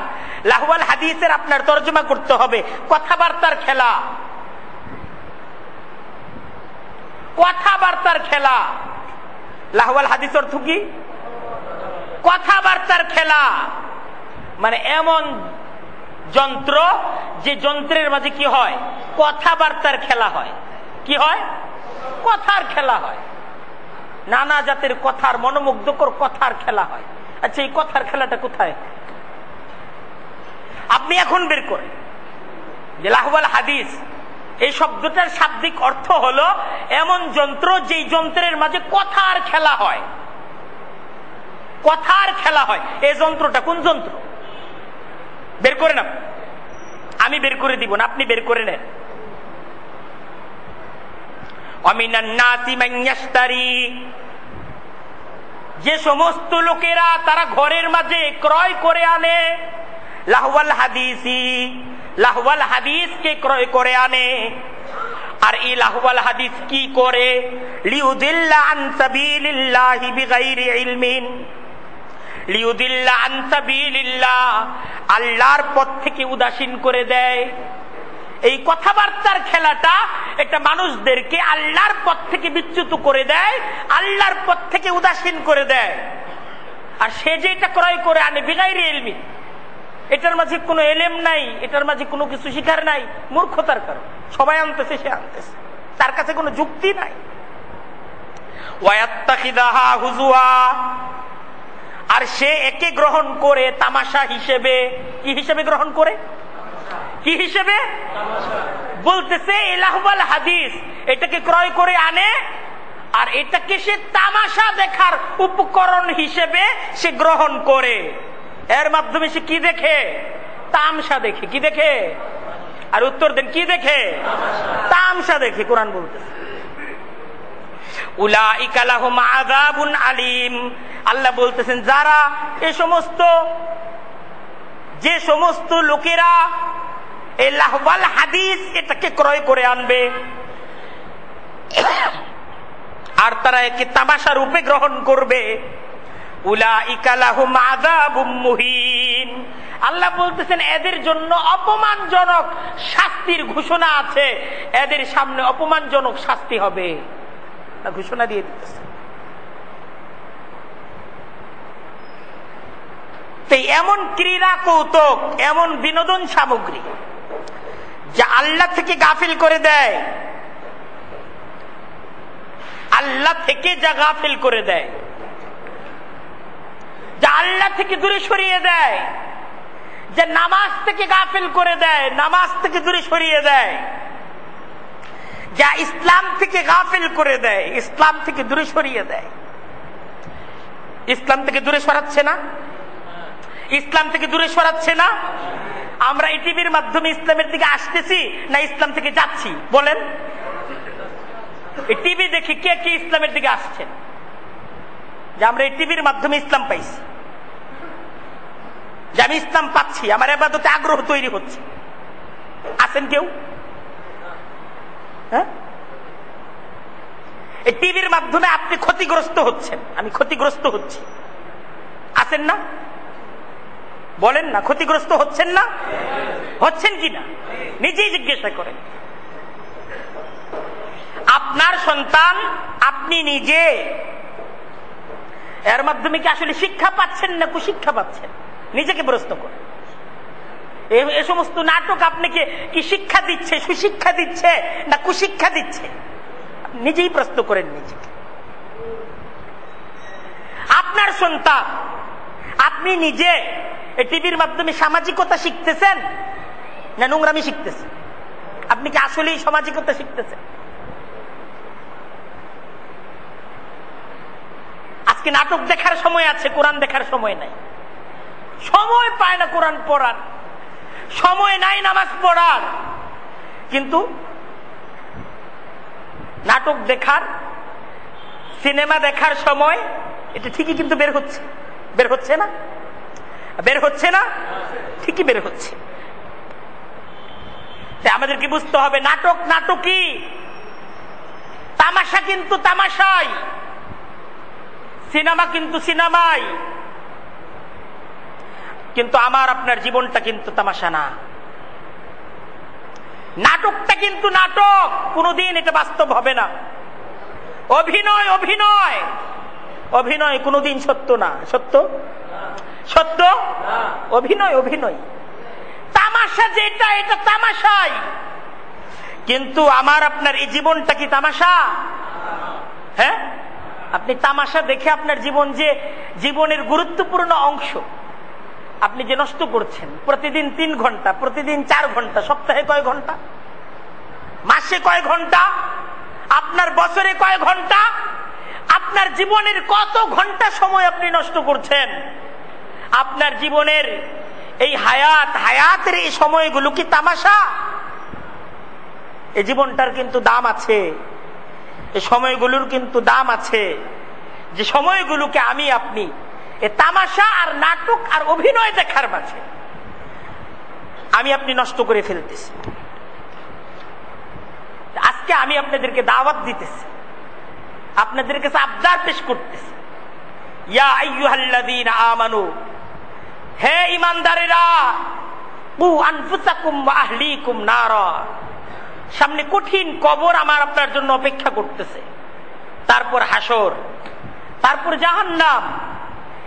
লাহওয়াল হাদিসের আপনার তর্জমা করতে হবে। কথাবার্তার খেলা। কথাবার্তার খেলা। লাহওয়াল হাদিস অর্থ কি? কথাবার্তার খেলা। মানে এমন যন্ত্র, যে যন্ত্রের মাঝে কি হয়? কথাবার্তার খেলা হয়। কি হয়? কথার খেলা হয়। নানা জাতের কথার, মনোমুগ্ধকর কথার খেলা হয়। আচ্ছা এই কথার খেলাটা কোথায়? আপনি এখন বের করেন। যে হাদিস, এই শব্দটার শাব্দিক অর্থ হলো, এমন যন্ত্র যেই যন্ত্রের মাঝে কথার খেলা হয়। কথার খেলা হয়। এই যন্ত্রটা কোন যন্ত্র? বের করে না আমি বের করে দিব না, আপনি বের করে নেন। যে সমস্ত লোকেরা তারা ঘরের মাঝে ক্রয় করে আনে, লাহওয়াল হাদিসি, লাহওয়াল হাদিসকে ক্রয় করে আনে। আর এই লাহওয়াল হাদিস কি করে? আল্লাহর পথ থেকে উদাসীন করে দেয়। এই কথাবার্তার খেলাটা একটা মানুষদেরকে আল্লাহর পথ থেকে বিচ্যুত করে দেয়, আল্লাহর পথ থেকে উদাসীন করে দেয়। আর সে যে এটা ক্রয় করে আনে বিগাইরি এলমি এটার মাঝে কোনো এলেম নাই, এটার মাঝে কোনো কিছু শিখার নাই, মূর্খতার কারণ। সবাই আনতেছে, সে আনতেছে। তার কাছে কোনো যুক্তি নাই। আর সে একে গ্রহণ করে তামাশা হিসেবে, কি হিসেবে গ্রহণ করে? কি হিসেবে? বলতেছে এলাহবাল হাদিস। এটাকে ক্রয় করে আনে, আর এটাকে সে তামাশা দেখার উপকরণ হিসেবে সে গ্রহণ করে। এর মাধ্যমে সে কি দেখে? তামসা দেখে। কি দেখে? আর উত্তর দেন, কি দেখে? তামসা দেখে, কোরআন বলতেছে। আলিম। আল্লাহ বলতেছেন, যারা এ সমস্ত, যে সমস্ত লোকেরা লাহবাল হাদিস এটাকে ক্রয় করে আনবে। আর তারা একে তামাশা রূপে গ্রহণ করবে। আল্লাহ বলতেছেন, এদের জন্য অপমানজনক শাস্তির ঘোষণা আছে। এদের সামনে অপমানজনক শাস্তি হবে। ঘোষণা দিয়ে দিতেছে। এমন ক্রীড়া কৌতুক, এমন বিনোদন সামগ্রী যা আল্লাহ থেকে গাফিল করে দেয়। আল্লাহ থেকে যা গাফিল করে দেয়। যা আল্লাহ থেকে দূরে সরিয়ে দেয়। যে নামাজ থেকে গাফিল করে দেয়, নামাজ থেকে দূরে সরিয়ে দেয়। যা ইসলাম থেকে গাফিল করে দেয়, ইসলাম থেকে দূরে সরিয়ে দেয়। ইসলাম থেকে দূরে সরাচ্ছে না? ইসলাম থেকে দূরে সরাচ্ছে না? আমরা এই টিভির মাধ্যমে ইসলামের দিকে আসতেছি না ইসলাম থেকে যাচ্ছি? বলেন। এই টিভি দেখি কে কে ইসলামের দিকে আসছেন? যে আমরা এই টিভির মাধ্যমে ইসলাম পাইছি। যে আমি ইসলাম পাচ্ছি, আমার এবাদতে আগ্রহ তৈরি হচ্ছে। আছেন কেউ? হ্যাঁ? এই টিভির মাধ্যমে আপনি ক্ষতিগ্রস্ত হচ্ছেন। আমি ক্ষতিগ্রস্ত হচ্ছি। আছেন না? বলেন না, ক্ষতিগ্রস্ত হচ্ছেন না? হচ্ছেন কি না? নিজেই জিজ্ঞাসা করেন। আপনার সন্তান আপনি নিজে। এর মাধ্যমে কি আসলে শিক্ষা পাচ্ছেন না কুশিক্ষা পাচ্ছেন? নিজেকে প্রশ্ন করেন। এ সমস্ত নাটক আপনাকে কি শিক্ষা দিচ্ছে, সুশিক্ষা দিচ্ছে না কুশিক্ষা দিচ্ছে? নিজেই প্রশ্ন করেন নিজেকে। আপনার সন্তান, আপনি নিজে টিভির মাধ্যমে সামাজিকতা শিখতেছেন না নোংরামি শিখতেছেন আপনি কি আসলেই সামাজিকতা শিখতেছেন? আজকে নাটক দেখার সময় আছে, কোরআন দেখার সময় নাই। সময় পায় না কোরআন পড়ার। সময় নাই নামাজ পড়ার। কিন্তু নাটক দেখার, সিনেমা দেখার সময় এটা ঠিকই কিন্তু বের হচ্ছে। বের হচ্ছে না? বের হচ্ছে না? ঠিকই বের হচ্ছে। আমাদেরকে বুঝতে হবে? নাটক নাটকই। তামাশা কিন্তু তামাশাই। সিনেমা কিন্তু সিনেমাই। কিন্তু আমার আপনার জীবনটা কিন্তু তামাশা না। নাটকটা কিন্তু নাটক। কোনোদিন এটা বাস্তব হবে না। অভিনয় অভিনয়। অভিনয় কোনোদিন সত্য না। সত্য? সত্য? অভিনয় অভিনয়। তামাশা যেটা, এটা তামাশাই। কিন্তু আমার আপনার এই জীবনটা কি তামাশা? হ্যাঁ? আপনি তামাশা দেখে আপনার জীবন যে জীবনের গুরুত্বপূর্ণ অংশ। আপনি যে নষ্ট করছেন, প্রতিদিন তিন ঘণ্টা, প্রতিদিন চার ঘণ্টা, সপ্তাহে কয় ঘণ্টা? মাসে কয় ঘণ্টা? আপনার বছরে কয় ঘণ্টা? আপনার জীবনের কত ঘণ্টা সময় আপনি নষ্ট করছেন? আপনার জীবনের এই হায়াত, হায়াতের এই সময়গুলো কি তামাশা? এই জীবনটার কিন্তু দাম আছে। এই সময়গুলোর কিন্তু দাম আছে। যে সময়গুলোকে আমি, আপনি, এ তামাশা আর নাটক আর অভিনয় দেখার মাঝে আমি, আপনি নষ্ট করে ফেলতেছি। আজকে আমি আপনাদেরকে দাওয়াত দিতেছি। আপনাদের কাছে আবদার পেশ করতেছি। ইয়া আমানু হে ইমানদারেরা সামনে কঠিন কবর আমার আপনার জন্য অপেক্ষা করতেছে। তারপর হাসর তারপর জাহান নাম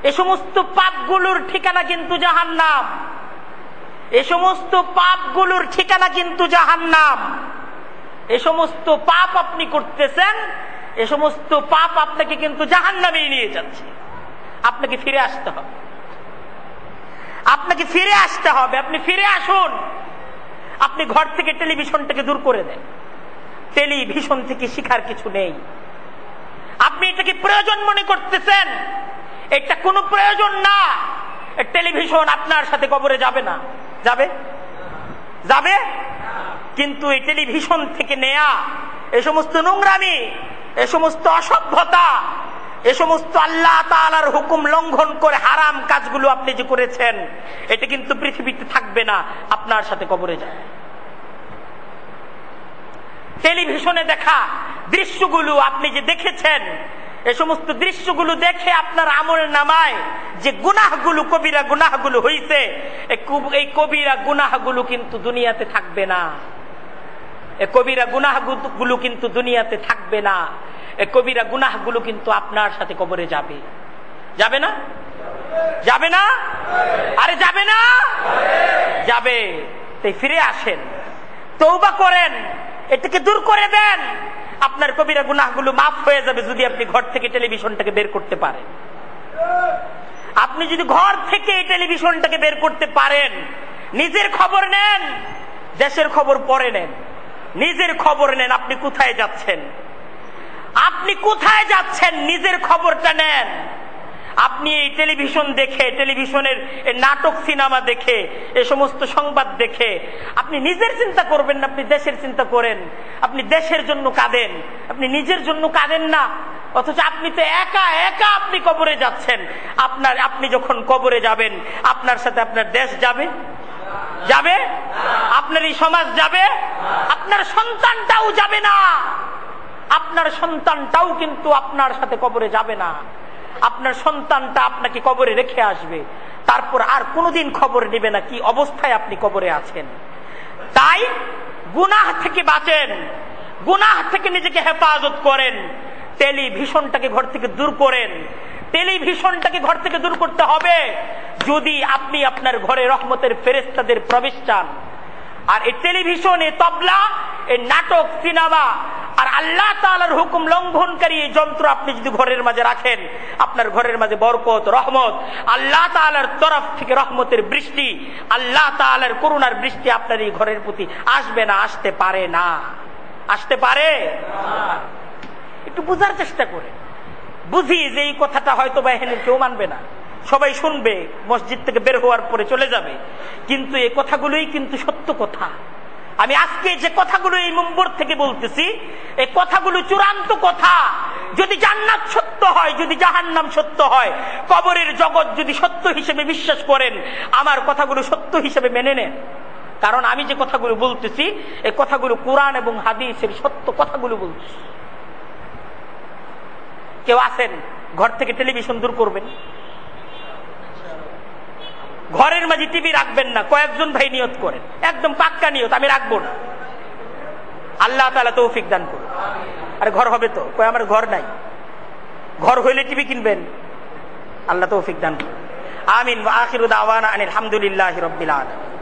এ সমস্ত পাপগুলোর ঠিকানা কিন্তু জাহান নাম এ সমস্ত পাপগুলোর ঠিকানা কিন্তু জাহান নাম এ সমস্ত পাপ আপনি করতেছেন, এ সমস্ত পাপ আপনাকে কিন্তু জাহান্নামে নিয়ে যাচ্ছে। আপনাকে ফিরে আসতে হবে। আপনাকে ফিরে আসতে হবে। আপনি ফিরে আসুন। আপনি ঘর থেকে টেলিভিশনটাকে দূর করে দেন। টেলিভিশন থেকে শিখার কিছু নেই। আপনি এটাকে প্রয়োজন মনে করতেছেন। এটা কোনো প্রয়োজন না। টেলিভিশন আপনার সাথে কবরে যাবে না। যাবে? যাবে? কিন্তু এই টেলিভিশন থেকে নেয়া এ সমস্ত নোংরামি, এ সমস্ত অসভ্যতা এ সমস্ত আল্লাহ তালার হুকুম লঙ্ঘন করে হারাম কাজগুলো আপনি যে করেছেন, এটা কিন্তু পৃথিবীতে থাকবে না, আপনার সাথে কবরে যাবে। টেলিভিশনে দেখা দৃশ্যগুলো আপনি যে দেখেছেন, এ সমস্ত দৃশ্যগুলো দেখে আপনার আমল নামায় যে গুনাহগুলো, কবিরা গুনাহগুলো হইছে এই কবিরা গুনাহগুলো কিন্তু দুনিয়াতে থাকবে না। এ কবিরা গুনাহগুলো কিন্তু দুনিয়াতে থাকবে না। এ কবিরা গুনাহগুলো কিন্তু আপনার সাথে কবরে যাবে। যাবে না? যাবে না? আরে যাবে না? যাবে। তাই ফিরে আসেন। তৌবা করেন। এটাকে দূর করে দেন। আপনার কবিরা গুনাহগুলো মাফ হয়ে যাবে যদি আপনি ঘর থেকে টেলিভিশনটাকে বের করতে পারেন। আপনি যদি ঘর থেকে এই টেলিভিশনটাকে বের করতে পারেন, নিজের খবর নেন, দেশের খবর পরে নেন। নিজের খবর নেন, আপনি কোথায় যাচ্ছেন? আপনি কোথায় যাচ্ছেন? নিজের খবরটা নেন। আপনি এই টেলিভিশন দেখে, টেলিভিশনের নাটক, সিনেমা দেখে, এ সমস্ত সংবাদ দেখে, আপনি নিজের চিন্তা করবেন না, আপনি দেশের চিন্তা করেন। আপনি দেশের জন্য কাঁদেন। আপনি নিজের জন্য কাঁদেন না। অথচ আপনি তো একা একা আপনি কবরে যাচ্ছেন। আপনার, আপনি যখন কবরে যাবেন, আপনার সাথে আপনার দেশ যাবে। যাবে? আপনার এই সমাজ যাবে? আপনার সন্তানটাও যাবে না। আপনার সন্তানটাও কিন্তু আপনার সাথে কবরে যাবে না। আপনার সন্তানটা আপনাকে কবরে রেখে আসবে। তারপর আর কোনোদিন খবর নেবে না কি অবস্থায় আপনি কবরে আছেন। তাই গুনাহ থেকে বাঁচেন। গুনাহ থেকে নিজেকে হেফাজত করেন। টেলিভিশনটাকে ঘর থেকে দূর করেন। টেলিভিশনটাকে ঘর থেকে দূর করতে হবে। যদি আপনি আপনার ঘরে রহমতের ফেরেস্তাদের প্রবেশ চান, আর এই টেলিভিশন এ তবলা, এই নাটক, সিনেমা, আর আল্লাহ তালার হুকুম লঙ্ঘনকারী এই যন্ত্র আপনি যদি ঘরের মাঝে রাখেন, আপনার ঘরের মাঝে বরকত, রহমত, আল্লাহ তালার তরফ থেকে রহমতের বৃষ্টি, আল্লাহ তালার করুণার বৃষ্টি আপনার এই ঘরের প্রতি আসবে না, আসতে পারে না। আসতে পারে? একটু বুঝার চেষ্টা করে বুঝি যে এই কথাটা হয়তো বা এখানে কেউ মানবে না। সবাই শুনবে, মসজিদ থেকে বের হওয়ার পরে চলে যাবে। কিন্তু এই কথাগুলোই কিন্তু সত্য কথা। আমি আজকে যে কথাগুলো এই নম্বর থেকে বলতেছি, এই কথাগুলো চূড়ান্ত কথা। যদি জান্নাত সত্য হয়, যদি জাহান্নাম সত্য হয়, কবরের জগৎ যদি সত্য হিসেবে বিশ্বাস করেন, আমার কথাগুলো সত্য হিসেবে মেনে নেন। কারণ আমি যে কথাগুলো বলতেছি, এই কথাগুলো কোরআন এবং হাদিসের সত্য কথাগুলো বলতেছি। কেউ আছেন ঘর থেকে টেলিভিশন দূর করবেন। ঘরের মাঝে টিভি রাখবেন না, কয়েকজন ভাই নিয়ত করেন। একদম পাক্কা নিয়ত, আমি রাখব না। আল্লাহ তালা তৌফিক দান করুন। আরে ঘর হবে তো কই আমার ঘর নাই। ঘর হইলে টিভি কিনবেন। আল্লাহ তৌফিক দান করুন। আমিন আখিরুদ আওয়ানা আনিল হামদুলিল্লাহ রব্বিল আলামিন।